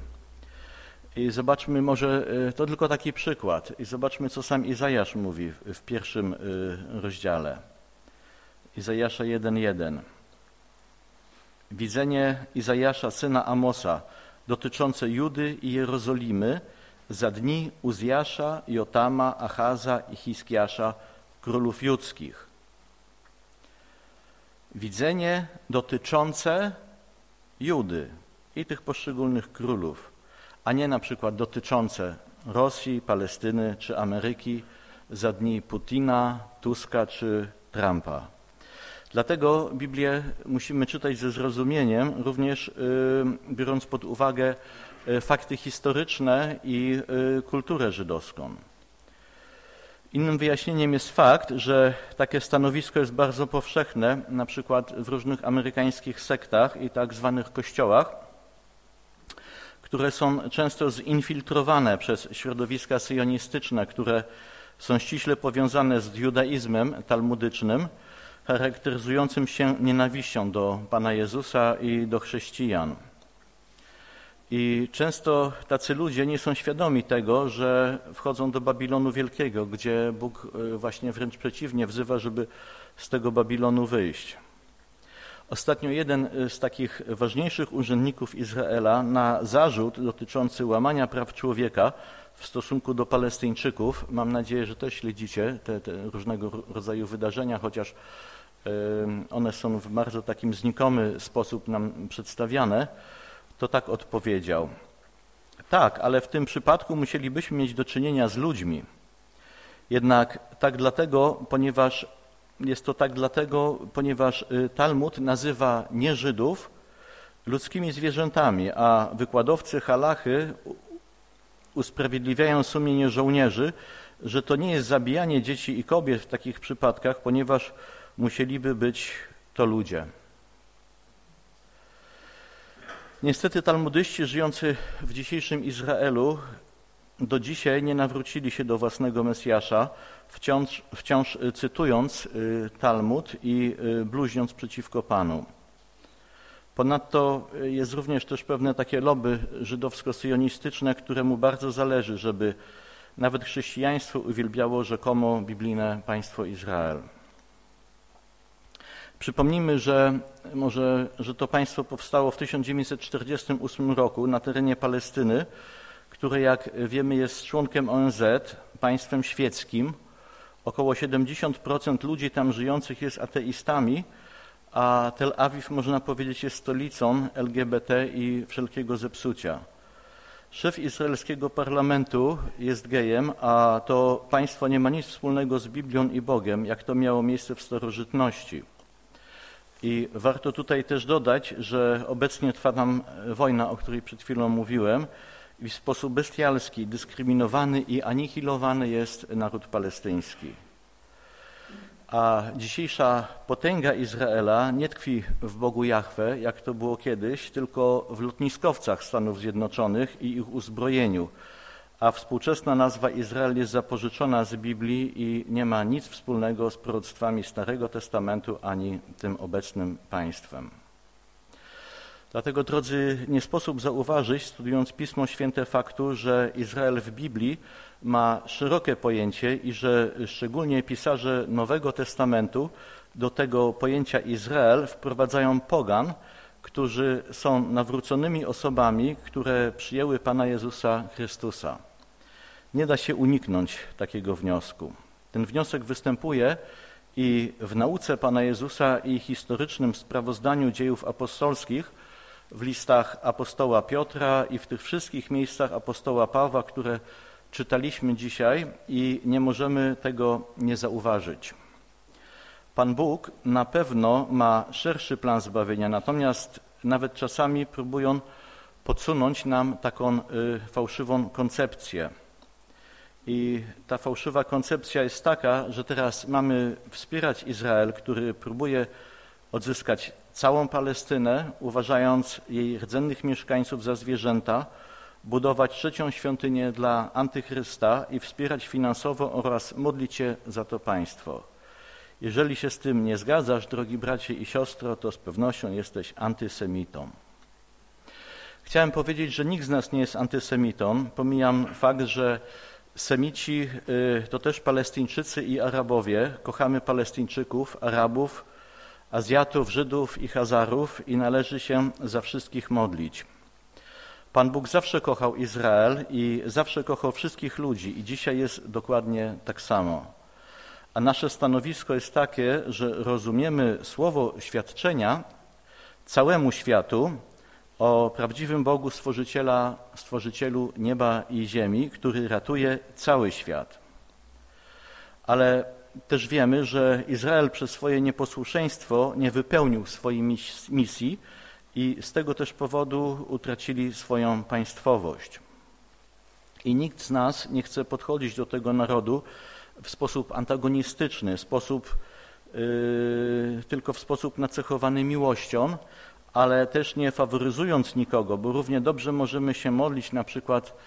I zobaczmy może, to tylko taki przykład, i zobaczmy, co sam Izajasz mówi w pierwszym rozdziale. Izajasza 1.1. Widzenie Izajasza, syna Amosa, dotyczące Judy i Jerozolimy za dni Uzjasza, Jotama, Achaza i Hiskiasza, królów judzkich. Widzenie dotyczące Judy i tych poszczególnych królów a nie na przykład dotyczące Rosji, Palestyny czy Ameryki za dni Putina, Tuska czy Trumpa. Dlatego Biblię musimy czytać ze zrozumieniem, również y, biorąc pod uwagę y, fakty historyczne i y, kulturę żydowską. Innym wyjaśnieniem jest fakt, że takie stanowisko jest bardzo powszechne, na przykład w różnych amerykańskich sektach i tak zwanych kościołach, które są często zinfiltrowane przez środowiska syjonistyczne, które są ściśle powiązane z judaizmem talmudycznym, charakteryzującym się nienawiścią do Pana Jezusa i do chrześcijan. I często tacy ludzie nie są świadomi tego, że wchodzą do Babilonu Wielkiego, gdzie Bóg e, właśnie wręcz przeciwnie wzywa, żeby z tego Babilonu wyjść. Ostatnio jeden y, z takich ważniejszych urzędników Izraela na zarzut dotyczący łamania praw człowieka w stosunku do Palestyńczyków, mam nadzieję, że też śledzicie te, te różnego rodzaju wydarzenia, chociaż one są w bardzo takim znikomy sposób nam przedstawiane, to tak odpowiedział. Tak, ale w tym przypadku musielibyśmy mieć do czynienia z ludźmi. Jednak tak dlatego, ponieważ jest to tak dlatego, ponieważ y, Talmud nazywa nie Żydów ludzkimi zwierzętami, a wykładowcy halachy usprawiedliwiają sumienie żołnierzy, że to nie jest zabijanie dzieci i kobiet w takich przypadkach, ponieważ musieliby być to ludzie. Niestety talmudyści żyjący w dzisiejszym Izraelu do dzisiaj nie nawrócili się do własnego Mesjasza, wciąż, wciąż y, cytując y, Talmud i y, bluźniąc przeciwko Panu. Ponadto jest również też pewne takie lobby żydowsko-syjonistyczne, któremu bardzo zależy, żeby nawet chrześcijaństwo uwielbiało rzekomo biblijne państwo Izrael. Przypomnijmy, że, może, że to państwo powstało w 1948 roku na terenie Palestyny, które jak wiemy jest członkiem ONZ, państwem świeckim. Około 70% ludzi tam żyjących jest ateistami, a Tel Awiw można powiedzieć jest stolicą LGBT i wszelkiego zepsucia. Szef izraelskiego parlamentu jest gejem, a to państwo nie ma nic wspólnego z Biblią i Bogiem, jak to miało miejsce w starożytności. I warto tutaj też dodać, że obecnie trwa tam wojna, o której przed chwilą mówiłem, i w sposób bestialski dyskryminowany i anihilowany jest naród palestyński. A dzisiejsza potęga Izraela nie tkwi w Bogu Jahwe, jak to było kiedyś, tylko w lotniskowcach Stanów Zjednoczonych i ich uzbrojeniu. A współczesna nazwa Izrael jest zapożyczona z Biblii i nie ma nic wspólnego z proroctwami Starego Testamentu ani tym obecnym państwem. Dlatego, drodzy, nie sposób zauważyć, studiując Pismo Święte, faktu, że Izrael w Biblii ma szerokie pojęcie i że szczególnie pisarze Nowego Testamentu do tego pojęcia Izrael wprowadzają pogan, którzy są nawróconymi osobami, które przyjęły Pana Jezusa Chrystusa. Nie da się uniknąć takiego wniosku. Ten wniosek występuje i w nauce Pana Jezusa i historycznym sprawozdaniu dziejów apostolskich w listach apostoła Piotra i w tych wszystkich miejscach apostoła Pawła, które czytaliśmy dzisiaj i nie możemy tego nie zauważyć. Pan Bóg na pewno ma szerszy plan zbawienia, natomiast nawet czasami próbują podsunąć nam taką y, fałszywą koncepcję. I ta fałszywa koncepcja jest taka, że teraz mamy wspierać Izrael, który próbuje odzyskać całą Palestynę, uważając jej rdzennych mieszkańców za zwierzęta, budować trzecią świątynię dla antychrysta i wspierać finansowo oraz modlić się za to państwo. Jeżeli się z tym nie zgadzasz, drogi bracie i siostro, to z pewnością jesteś antysemitą. Chciałem powiedzieć, że nikt z nas nie jest antysemitą. Pomijam fakt, że semici y, to też Palestyńczycy i Arabowie. Kochamy Palestyńczyków, Arabów, Azjatów, Żydów i Hazarów i należy się za wszystkich modlić. Pan Bóg zawsze kochał Izrael i zawsze kochał wszystkich ludzi i dzisiaj jest dokładnie tak samo. A nasze stanowisko jest takie, że rozumiemy słowo świadczenia całemu światu o prawdziwym Bogu Stworzyciela, Stworzycielu nieba i ziemi, który ratuje cały świat. Ale też wiemy, że Izrael przez swoje nieposłuszeństwo nie wypełnił swojej misji i z tego też powodu utracili swoją państwowość. I nikt z nas nie chce podchodzić do tego narodu w sposób antagonistyczny, sposób, yy, tylko w sposób nacechowany miłością, ale też nie faworyzując nikogo, bo równie dobrze możemy się modlić na przykład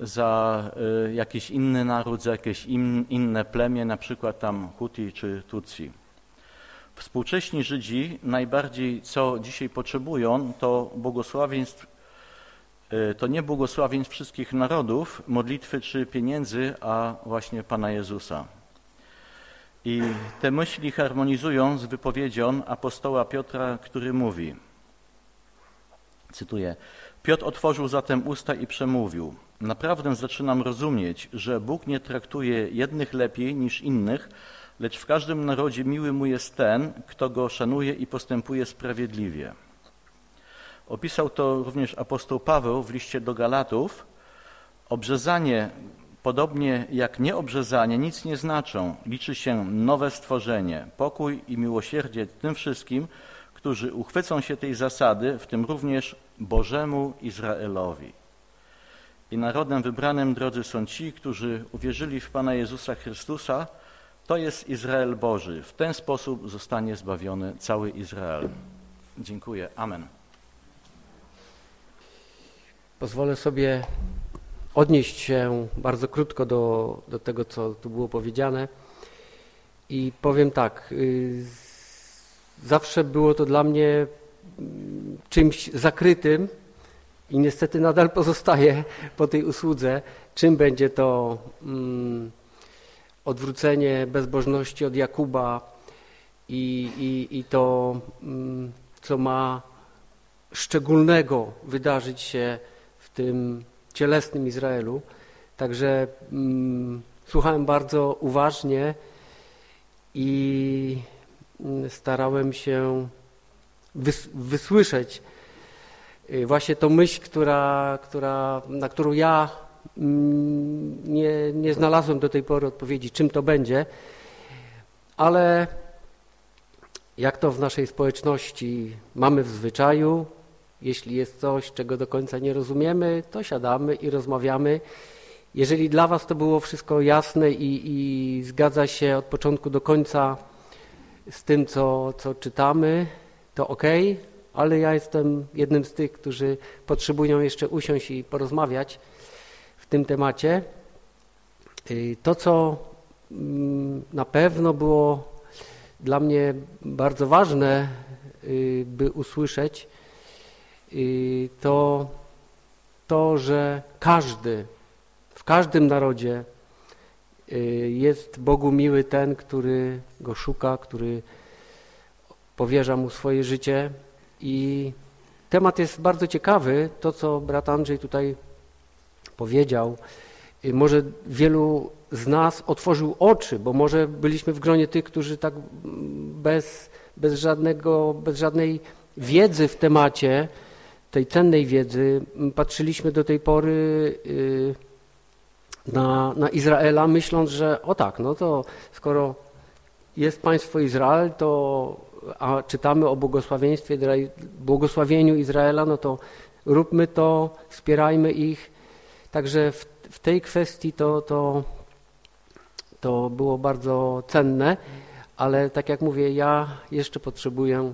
za y, jakiś inny naród, za jakieś in, inne plemię, na przykład tam Huti czy Tutsi. Współcześni Żydzi najbardziej co dzisiaj potrzebują to błogosławieństw, y, to nie błogosławieństw wszystkich narodów, modlitwy czy pieniędzy, a właśnie Pana Jezusa. I te myśli harmonizują z wypowiedzią apostoła Piotra, który mówi, cytuję, Piotr otworzył zatem usta i przemówił, naprawdę zaczynam rozumieć, że Bóg nie traktuje jednych lepiej niż innych, lecz w każdym narodzie miły mu jest ten, kto go szanuje i postępuje sprawiedliwie. Opisał to również apostoł Paweł w liście do Galatów. Obrzezanie, podobnie jak nieobrzezanie, nic nie znaczą. Liczy się nowe stworzenie, pokój i miłosierdzie tym wszystkim, którzy uchwycą się tej zasady, w tym również Bożemu Izraelowi. I narodem wybranym, drodzy, są ci, którzy uwierzyli w Pana Jezusa Chrystusa. To jest Izrael Boży. W ten sposób zostanie zbawiony cały Izrael. Dziękuję. Amen. Pozwolę sobie odnieść się bardzo krótko do, do tego, co tu było powiedziane. I powiem tak. Y, zawsze było to dla mnie czymś zakrytym, i niestety nadal pozostaje po tej usłudze, czym będzie to mm, odwrócenie bezbożności od Jakuba i, i, i to, mm, co ma szczególnego wydarzyć się w tym cielesnym Izraelu. Także mm, słuchałem bardzo uważnie i mm, starałem się wys wysłyszeć Y, właśnie tą myśl, która, która, na którą ja mm, nie, nie znalazłem do tej pory odpowiedzi, czym to będzie, ale jak to w naszej społeczności mamy w zwyczaju, jeśli jest coś, czego do końca nie rozumiemy, to siadamy i rozmawiamy. Jeżeli dla Was to było wszystko jasne i, i zgadza się od początku do końca z tym, co, co czytamy, to ok, ale ja jestem jednym z tych, którzy potrzebują jeszcze usiąść i porozmawiać w tym temacie. Y, to, co mm, na pewno było dla mnie bardzo ważne, y, by usłyszeć, y, to to, że każdy, w każdym narodzie jest Bogu miły ten, który go szuka, który powierza mu swoje życie i temat jest bardzo ciekawy, to co brat Andrzej tutaj powiedział, może wielu z nas otworzył oczy, bo może byliśmy w gronie tych, którzy tak bez, bez, żadnego, bez żadnej wiedzy w temacie, tej cennej wiedzy, patrzyliśmy do tej pory y, na, na Izraela, myśląc, że o tak, no to skoro jest państwo Izrael, to a czytamy o błogosławieństwie, błogosławieniu Izraela, no to róbmy to, wspierajmy ich. Także w, w tej kwestii to, to, to było bardzo cenne, ale tak jak mówię, ja jeszcze potrzebuję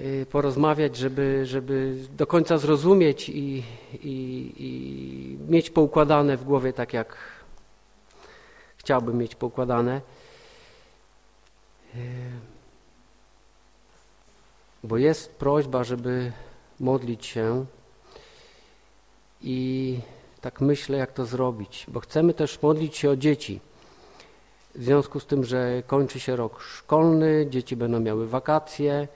y, porozmawiać, żeby, żeby do końca zrozumieć i, i, i mieć poukładane w głowie tak, jak chciałbym mieć poukładane. Bo jest prośba, żeby modlić się i tak myślę, jak to zrobić, bo chcemy też modlić się o dzieci. W związku z tym, że kończy się rok szkolny, dzieci będą miały wakacje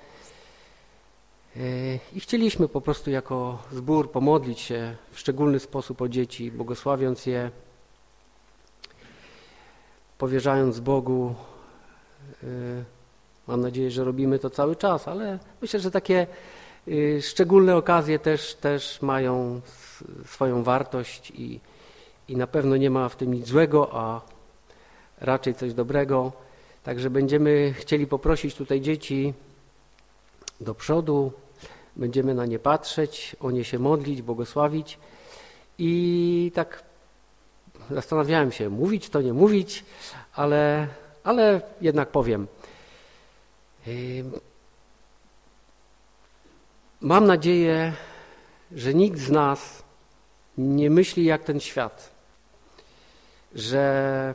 i chcieliśmy po prostu jako zbór pomodlić się w szczególny sposób o dzieci, błogosławiąc je, powierzając Bogu mam nadzieję, że robimy to cały czas, ale myślę, że takie y, szczególne okazje też, też mają swoją wartość i, i na pewno nie ma w tym nic złego, a raczej coś dobrego. Także będziemy chcieli poprosić tutaj dzieci do przodu, będziemy na nie patrzeć, o nie się modlić, błogosławić i tak zastanawiałem się, mówić to, nie mówić, ale ale jednak powiem. Mam nadzieję, że nikt z nas nie myśli jak ten świat, że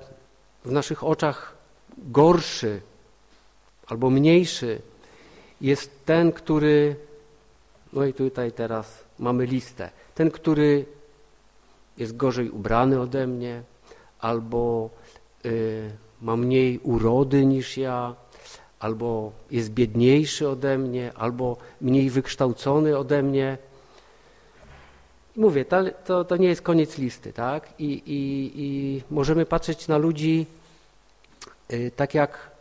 w naszych oczach gorszy albo mniejszy jest ten, który, no i tutaj teraz mamy listę, ten, który jest gorzej ubrany ode mnie, albo y, ma mniej urody niż ja, albo jest biedniejszy ode mnie, albo mniej wykształcony ode mnie. Mówię, to, to, to nie jest koniec listy, tak? I, i, i możemy patrzeć na ludzi y, tak, jak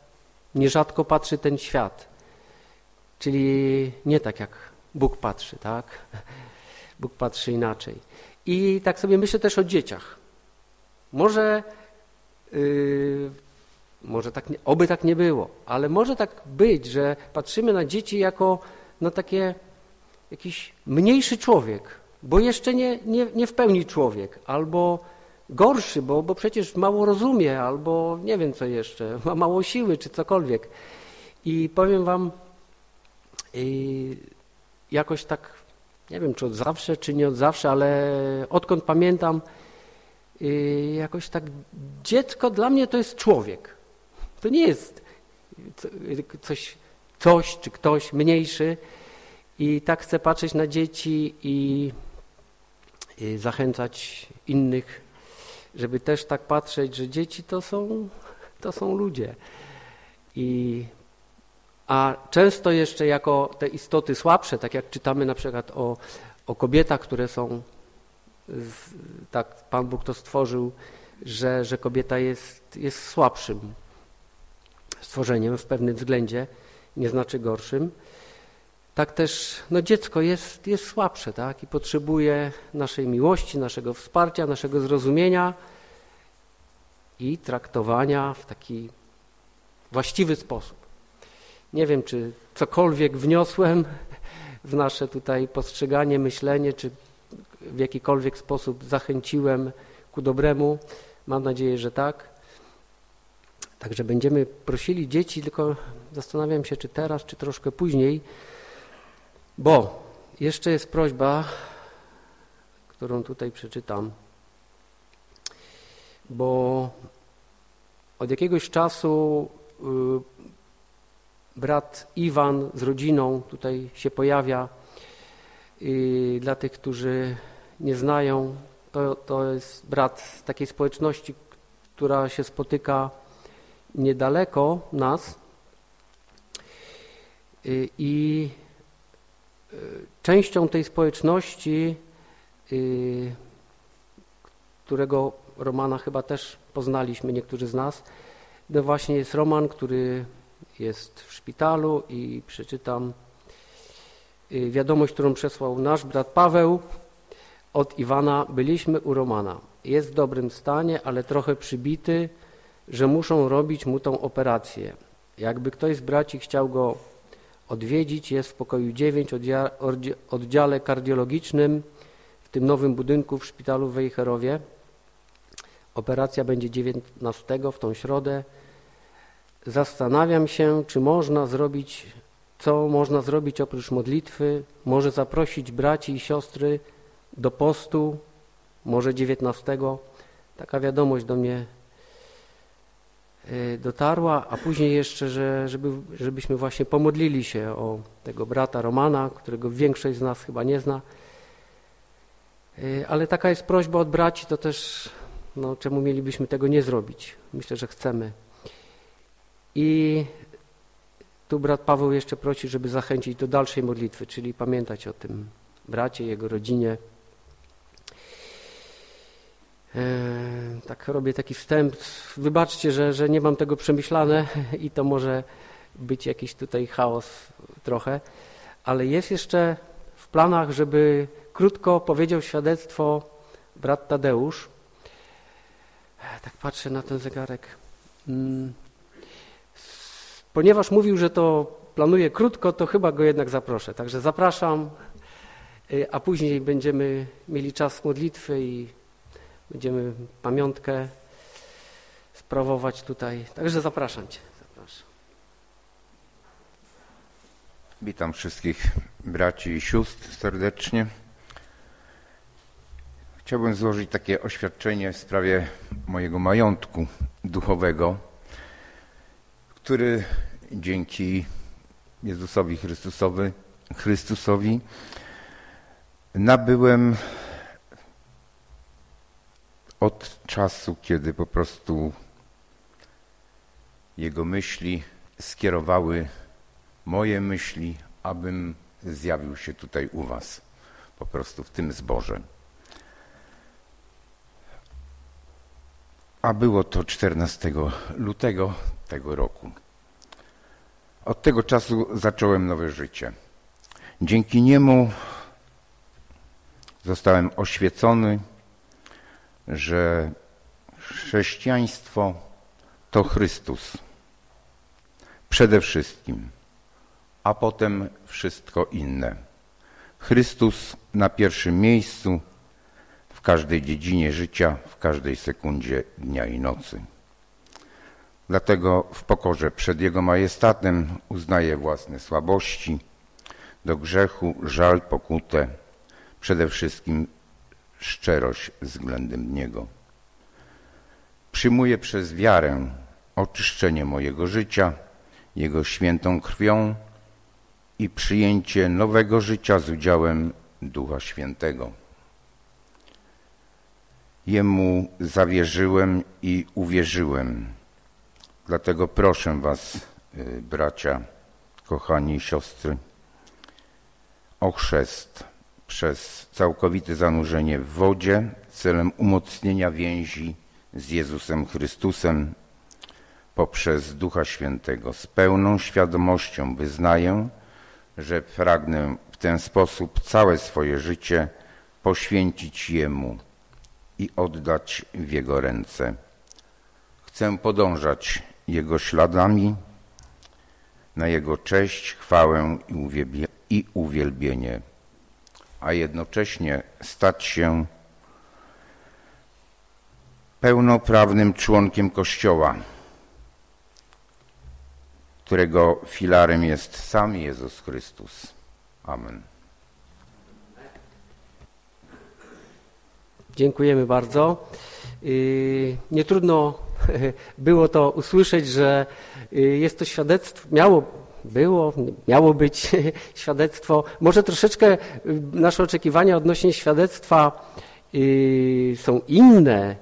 nierzadko patrzy ten świat. Czyli nie tak, jak Bóg patrzy, tak? Bóg patrzy inaczej. I tak sobie myślę też o dzieciach. Może yy, może tak, oby tak nie było, ale może tak być, że patrzymy na dzieci jako na takie jakiś mniejszy człowiek, bo jeszcze nie, nie, nie w pełni człowiek, albo gorszy, bo, bo przecież mało rozumie, albo nie wiem co jeszcze, ma mało siły, czy cokolwiek. I powiem wam, jakoś tak, nie wiem czy od zawsze, czy nie od zawsze, ale odkąd pamiętam, jakoś tak dziecko dla mnie to jest człowiek. To nie jest coś, coś czy ktoś mniejszy i tak chcę patrzeć na dzieci i, zachęcać innych, żeby też tak patrzeć, że dzieci to są, to są ludzie. I, a często jeszcze jako te istoty słabsze, tak jak czytamy na przykład o, o kobietach, które są, tak Pan Bóg to stworzył, że, że kobieta jest, jest słabszym stworzeniem w pewnym względzie, nie znaczy gorszym. Tak też no dziecko jest, jest słabsze tak? i potrzebuje naszej miłości, naszego wsparcia, naszego zrozumienia i traktowania w taki właściwy sposób. Nie wiem, czy cokolwiek wniosłem w nasze tutaj postrzeganie, myślenie, czy w jakikolwiek sposób zachęciłem ku dobremu. Mam nadzieję, że tak. Także będziemy prosili dzieci, tylko zastanawiam się, czy teraz, czy troszkę później, bo jeszcze jest prośba, którą tutaj przeczytam, bo od jakiegoś czasu y, brat Iwan z rodziną tutaj się pojawia. I dla tych, którzy nie znają, to, to jest brat z takiej społeczności, która się spotyka niedaleko nas. I y, częścią tej społeczności, y, którego Romana chyba też poznaliśmy, niektórzy z nas, no właśnie jest Roman, który jest w szpitalu i przeczytam y, wiadomość, którą przesłał nasz brat Paweł od Iwana. Byliśmy u Romana. Jest w dobrym stanie, ale trochę przybity, że muszą robić mu tą operację. Jakby ktoś z braci chciał go odwiedzić, jest w pokoju 9, oddziale kardiologicznym w tym nowym budynku w szpitalu w Wejherowie. Operacja będzie 19 w tą środę zastanawiam się, czy można zrobić, co można zrobić oprócz modlitwy, może zaprosić braci i siostry do postu, może 19. Taka wiadomość do mnie dotarła, a później jeszcze, że, żeby, żebyśmy właśnie pomodlili się o tego brata Romana, którego większość z nas chyba nie zna. E, ale taka jest prośba od braci, to też, no, czemu mielibyśmy tego nie zrobić? Myślę, że chcemy. I tu brat Paweł jeszcze prosi, żeby zachęcić do dalszej modlitwy, czyli pamiętać o tym bracie, jego rodzinie. E, tak robię taki wstęp. Wybaczcie, że, że nie mam tego przemyślane i to może być jakiś tutaj chaos trochę, ale jest jeszcze w planach, żeby krótko powiedział świadectwo brat Tadeusz. Tak patrzę na ten zegarek. Mm. Ponieważ mówił, że to planuje krótko, to chyba go jednak zaproszę. Także zapraszam, y, a później będziemy mieli czas modlitwy i będziemy pamiątkę sprawować tutaj. Także zapraszam Cię. Zapraszam. Witam wszystkich braci i sióstr serdecznie. Chciałbym złożyć takie oświadczenie w sprawie mojego majątku duchowego, który dzięki Jezusowi Chrystusowi, Chrystusowi nabyłem od czasu, kiedy po prostu Jego myśli skierowały moje myśli, abym zjawił się tutaj u Was, po prostu w tym zborze. A było to 14 lutego tego roku. Od tego czasu zacząłem nowe życie. Dzięki niemu zostałem oświecony, że chrześcijaństwo to Chrystus. Przede wszystkim, a potem wszystko inne. Chrystus na pierwszym miejscu w każdej dziedzinie życia, w każdej sekundzie dnia i nocy. Dlatego w pokorze przed Jego majestatem uznaję własne słabości, do grzechu, żal, pokutę, przede wszystkim szczerość względem Niego. Przyjmuję przez wiarę oczyszczenie mojego życia, Jego świętą krwią i przyjęcie nowego życia z udziałem Ducha Świętego. Jemu zawierzyłem i uwierzyłem, Dlatego proszę Was, y, bracia, kochani siostry, o chrzest przez całkowite zanurzenie w wodzie celem umocnienia więzi z Jezusem Chrystusem poprzez Ducha Świętego. Z pełną świadomością wyznaję, że pragnę w ten sposób całe swoje życie poświęcić Jemu i oddać w Jego ręce. Chcę podążać jego śladami, na Jego cześć, chwałę i uwielbienie, a jednocześnie stać się pełnoprawnym członkiem Kościoła, którego filarem jest sam Jezus Chrystus. Amen. Dziękujemy bardzo. Y, nie trudno było to usłyszeć, że y, jest to świadectwo, miało, było, miało być świadectwo. Może troszeczkę y, nasze oczekiwania odnośnie świadectwa są inne,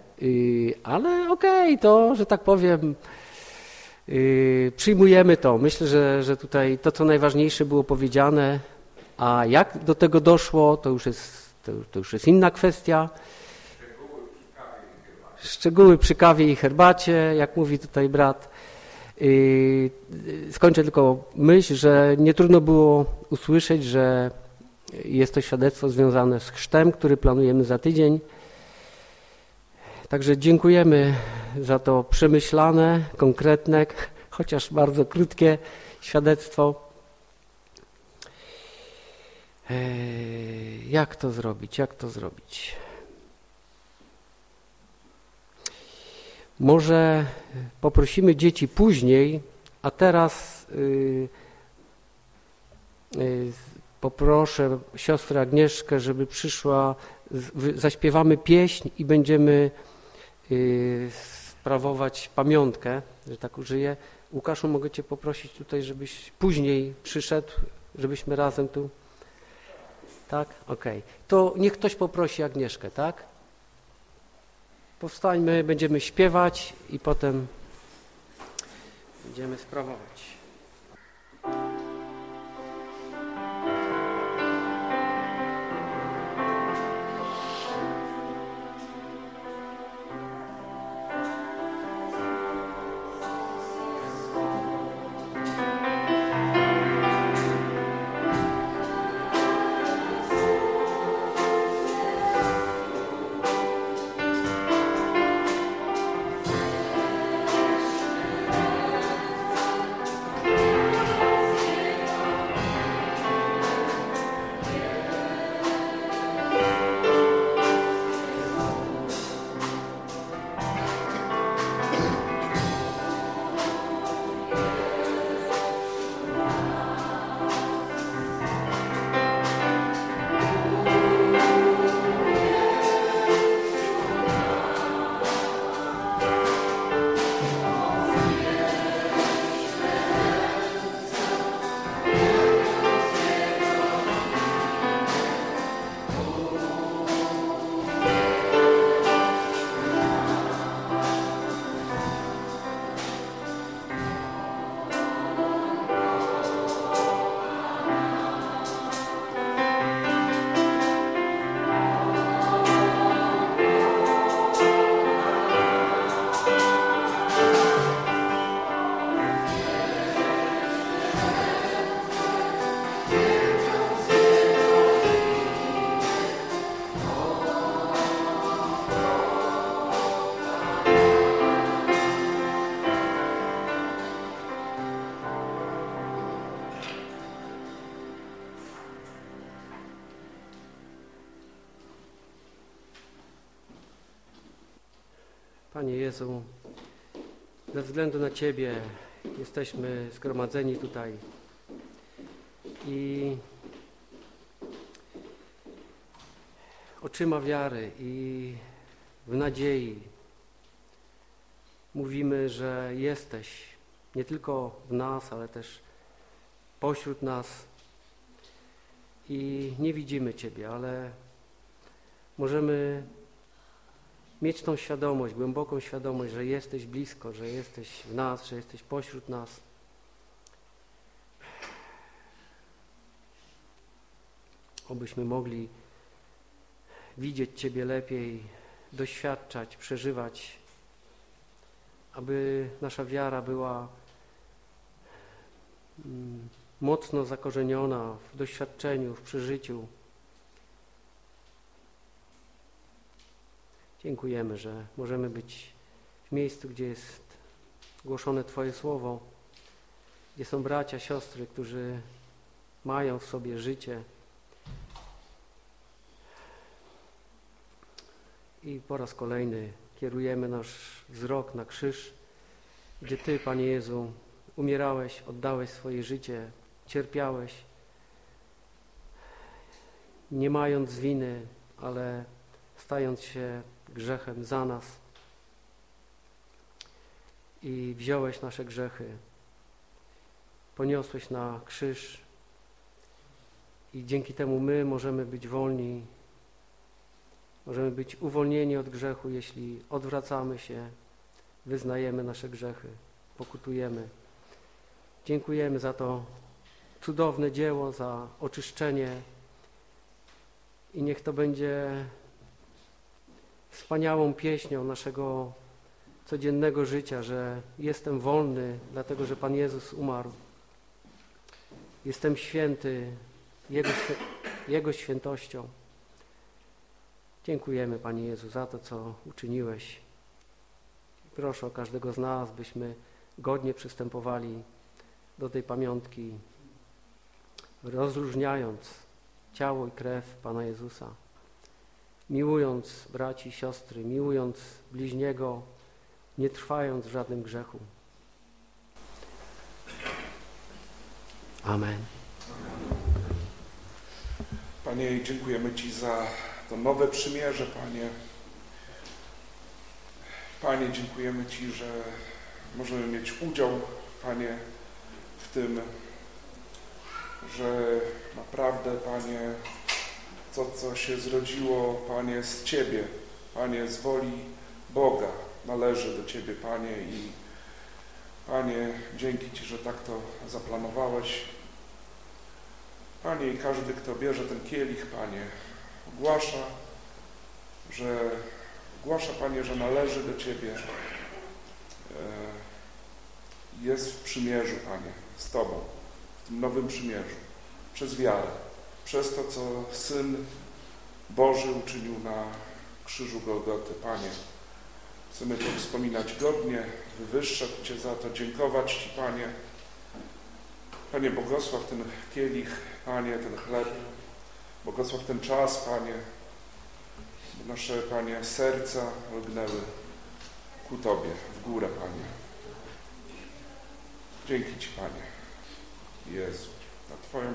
ale okej, okay, to, że tak powiem, przyjmujemy to. Myślę, że, że tutaj to, co najważniejsze było powiedziane, a jak do tego doszło, to już jest, to, to już jest inna kwestia. Szczegóły przy kawie i herbacie, jak mówi tutaj brat. Y, skończę tylko myśl, że nie trudno było usłyszeć, że jest to świadectwo związane z chrztem, który planujemy za tydzień. Także dziękujemy za to przemyślane, konkretne, chociaż bardzo krótkie świadectwo. Jak to zrobić? Jak to zrobić? Może poprosimy dzieci później, a teraz yy, yy, poproszę siostrę Agnieszkę, żeby przyszła, zaśpiewamy pieśń i będziemy yy, sprawować pamiątkę, że tak użyję. Łukaszu, mogę Cię poprosić tutaj, żebyś później przyszedł, żebyśmy razem tu... Tak? Okej. Okay. To niech ktoś poprosi Agnieszkę, tak? Powstańmy, będziemy śpiewać i potem będziemy sprawować. Ze względu na Ciebie jesteśmy zgromadzeni tutaj. I oczyma wiary i w nadziei mówimy, że jesteś nie tylko w nas, ale też pośród nas. I nie widzimy Ciebie, ale możemy mieć tą świadomość, głęboką świadomość, że jesteś blisko, że jesteś w nas, że jesteś pośród nas. Obyśmy mogli widzieć Ciebie lepiej, doświadczać, przeżywać, aby nasza wiara była mm, mocno zakorzeniona w doświadczeniu, w przeżyciu. Dziękujemy, że możemy być w miejscu, gdzie jest głoszone Twoje słowo gdzie są bracia, siostry, którzy mają w sobie życie. I po raz kolejny kierujemy nasz wzrok na krzyż, gdzie Ty, Panie Jezu, umierałeś, oddałeś swoje życie, cierpiałeś, nie mając winy, ale stając się grzechem za nas i wziąłeś nasze grzechy, poniosłeś na krzyż i dzięki temu my możemy być wolni, możemy być uwolnieni od grzechu, jeśli odwracamy się, wyznajemy nasze grzechy, pokutujemy. Dziękujemy za to cudowne dzieło, za oczyszczenie i niech to będzie wspaniałą pieśnią naszego codziennego życia, że jestem wolny, dlatego że Pan Jezus umarł. Jestem święty Jego, Jego świętością. Dziękujemy Panie Jezu za to, co uczyniłeś. Proszę o każdego z nas, byśmy godnie przystępowali do tej pamiątki, rozróżniając ciało i krew Pana Jezusa, miłując braci i siostry, miłując bliźniego, nie trwając w żadnym grzechu. Amen. Panie, dziękujemy Ci za to nowe przymierze, Panie. Panie, dziękujemy Ci, że możemy mieć udział, Panie, w tym, że naprawdę, Panie, to, co się zrodziło, Panie, z Ciebie, Panie, z woli Boga należy do Ciebie, Panie i Panie, dzięki Ci, że tak to zaplanowałeś. Panie, i każdy, kto bierze ten kielich, Panie, ogłasza, że ogłasza, Panie, że należy do Ciebie, że jest w przymierzu, Panie, z Tobą, w tym nowym przymierzu, przez wiarę, przez to, co Syn Boży uczynił na krzyżu Golgoty. Panie, chcemy to wspominać godnie, wywyższać Cię za to, dziękować Ci, Panie. Panie, błogosław ten kielich, Panie, ten chleb, błogosław ten czas, Panie, nasze, Panie, serca lgnęły ku Tobie, w górę, Panie. Dzięki Ci, Panie, Jezu, na Twoją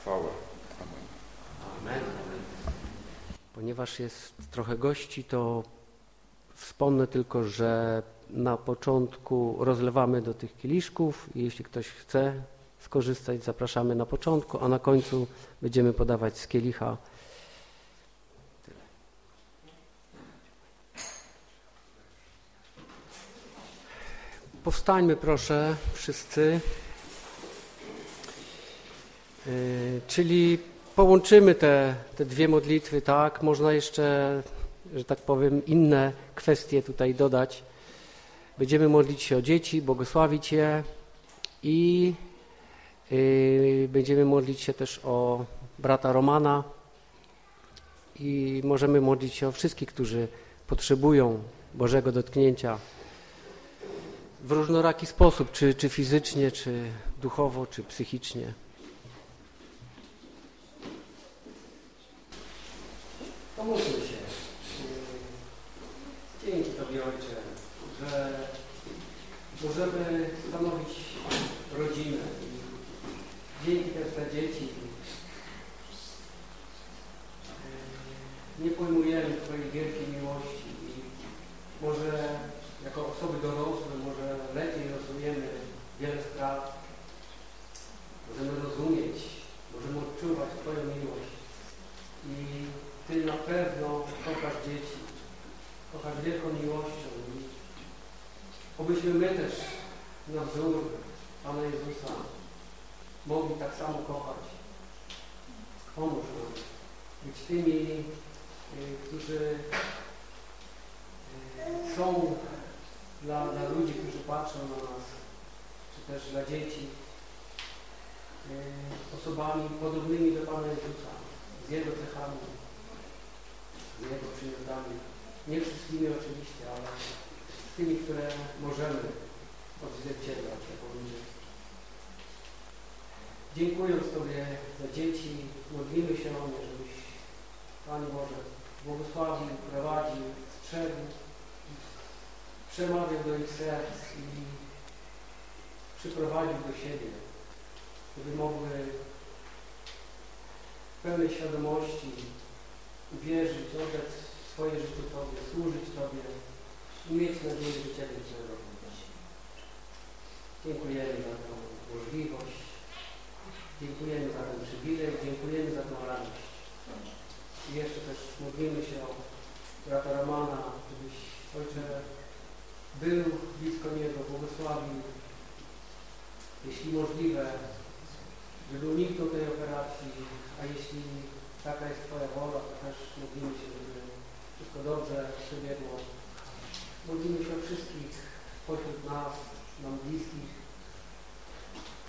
chwałę. Ponieważ jest trochę gości, to wspomnę tylko, że na początku rozlewamy do tych kieliszków i jeśli ktoś chce skorzystać, zapraszamy na początku, a na końcu będziemy podawać z kielicha. Powstańmy proszę wszyscy, yy, czyli połączymy te, te dwie modlitwy, tak? Można jeszcze, że tak powiem, inne kwestie tutaj dodać. Będziemy modlić się o dzieci, błogosławić je i yy, będziemy modlić się też o brata Romana i możemy modlić się o wszystkich, którzy potrzebują Bożego dotknięcia w różnoraki sposób, czy, czy fizycznie, czy duchowo, czy psychicznie. W pełnej świadomości uwierzyć, oddać swoje życie Tobie, służyć Tobie i mieć nadzieję życia wiecznego. Dziękujemy za tę możliwość, dziękujemy za ten przywilej, dziękujemy za tę radość. I jeszcze też modlimy się o brata Romana, żebyś Ojcze był blisko niego, błogosławił, jeśli możliwe, żeby uniknął tej operacji, a jeśli taka jest Twoja wola, to też modlimy się, żeby wszystko dobrze przebiegło. Modlimy się o wszystkich pośród nas, nam bliskich,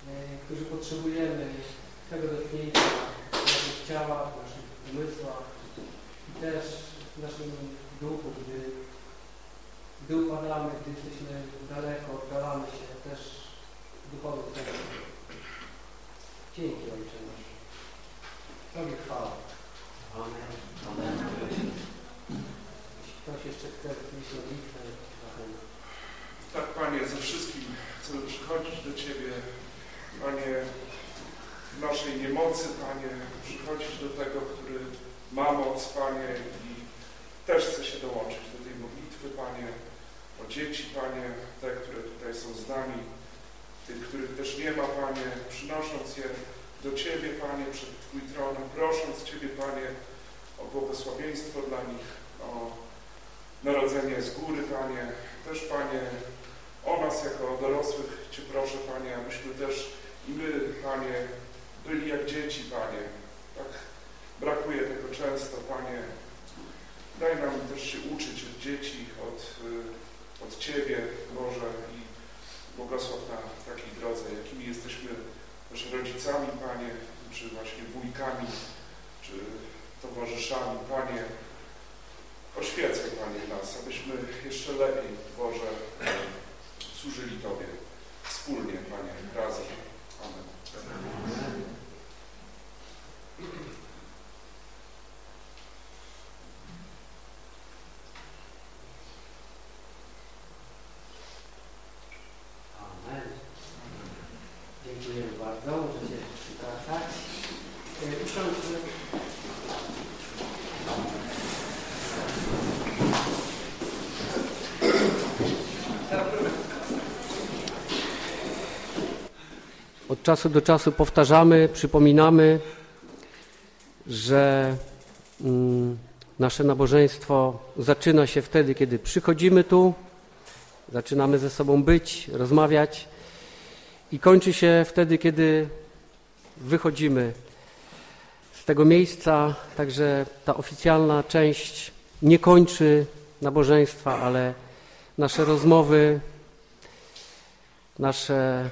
e, którzy potrzebujemy tego dotknięcia w naszych ciałach, w naszych umysłach i też w naszym duchu, gdy, gdy upadamy, gdy jesteśmy daleko, oddalamy się też duchowych tego. Dzięki Ojcze nasz. Tobie chwała. Amen. Amen. Jeśli ktoś jeszcze chce wnieść modlitwę, zachęcam. Tak, Panie, ze wszystkim chcemy przychodzić do Ciebie, Panie, w naszej niemocy, Panie, przychodzić do tego, który ma moc, Panie, i też chce się dołączyć do tej modlitwy, Panie, o dzieci, Panie, te, które tutaj są z nami, tych, których też nie ma, Panie, przynosząc je do Ciebie, Panie, przed Twój tron, prosząc Ciebie, Panie, o błogosławieństwo dla nich, o narodzenie z góry, Panie, też, Panie, o nas jako dorosłych Cię proszę, Panie, abyśmy też i my, Panie, byli jak dzieci, Panie. Tak brakuje tego często, Panie. Daj nam też się uczyć od dzieci, od, y, od Ciebie, Boże, i błogosław na takiej drodze, jakimi jesteśmy też rodzicami, Panie, czy właśnie wujkami, czy towarzyszami, Panie. Oświecaj, Panie, nas, abyśmy jeszcze lepiej, Boże, służyli Tobie wspólnie, Panie, razem. Amen. Dziękujemy bardzo. Możecie wracać. E, Usiądźmy. Od czasu do czasu powtarzamy, przypominamy, że mm, nasze nabożeństwo zaczyna się wtedy, kiedy przychodzimy tu, zaczynamy ze sobą być, rozmawiać i kończy się wtedy, kiedy wychodzimy z tego miejsca. Także ta oficjalna część nie kończy nabożeństwa, ale nasze rozmowy, nasze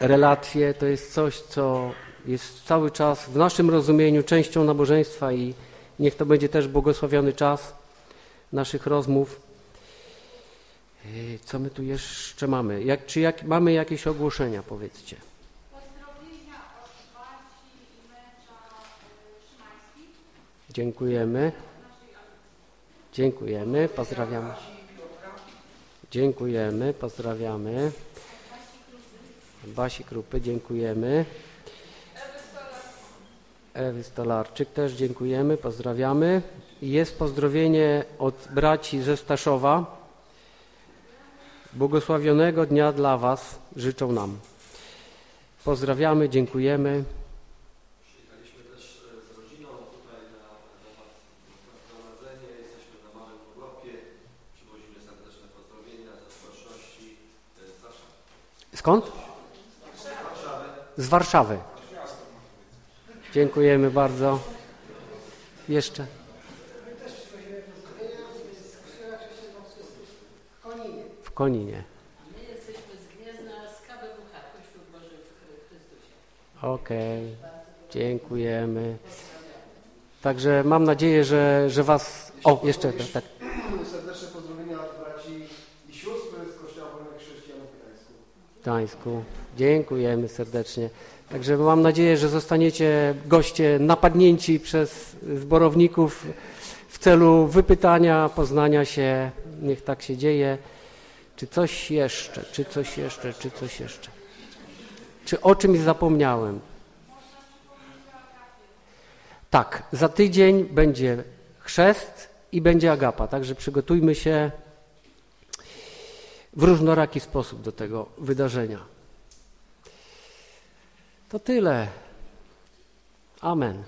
relacje to jest coś, co jest cały czas w naszym rozumieniu częścią nabożeństwa i niech to będzie też błogosławiony czas naszych rozmów. Co my tu jeszcze mamy? Jak, czy jak, mamy jakieś ogłoszenia, powiedzcie? Pozdrowienia od Basi i męża Szymańskich. Dziękujemy. Dziękujemy, pozdrawiamy. Dziękujemy, pozdrawiamy. Basi Krupy, dziękujemy. Ewy Stolarczyk też dziękujemy, pozdrawiamy. Jest pozdrowienie od braci ze Staszowa. Błogosławionego dnia dla Was życzą nam. Pozdrawiamy, dziękujemy. Przyjechaliśmy też z rodziną tutaj na, na, was- na zgromadzenie, jesteśmy na małym urlopie. Przywozimy serdeczne pozdrowienia ze społeczności z Warszawy. Skąd? Z Warszawy. Dziękujemy bardzo. Jeszcze. W Koninie. My jesteśmy z Gniezna, z KBWH, Kościół Boży w Chrystusie. Okej. Dziękujemy. Także mam nadzieję, że, że Was. O, jeszcze tak. tak. Serdeczne pozdrowienia od braci i sióstr z Kościoła Wolnych Chrześcijan w Gdańsku. w Gdańsku. Dziękujemy serdecznie. Także mam nadzieję, że zostaniecie goście napadnięci przez zborowników w celu wypytania, poznania się. Niech tak się dzieje. Czy coś jeszcze, czy coś jeszcze, czy coś jeszcze? Czy o czymś zapomniałem? Tak, za tydzień będzie chrzest i będzie agapa, także przygotujmy się w różnoraki sposób do tego wydarzenia. To tyle. Amen.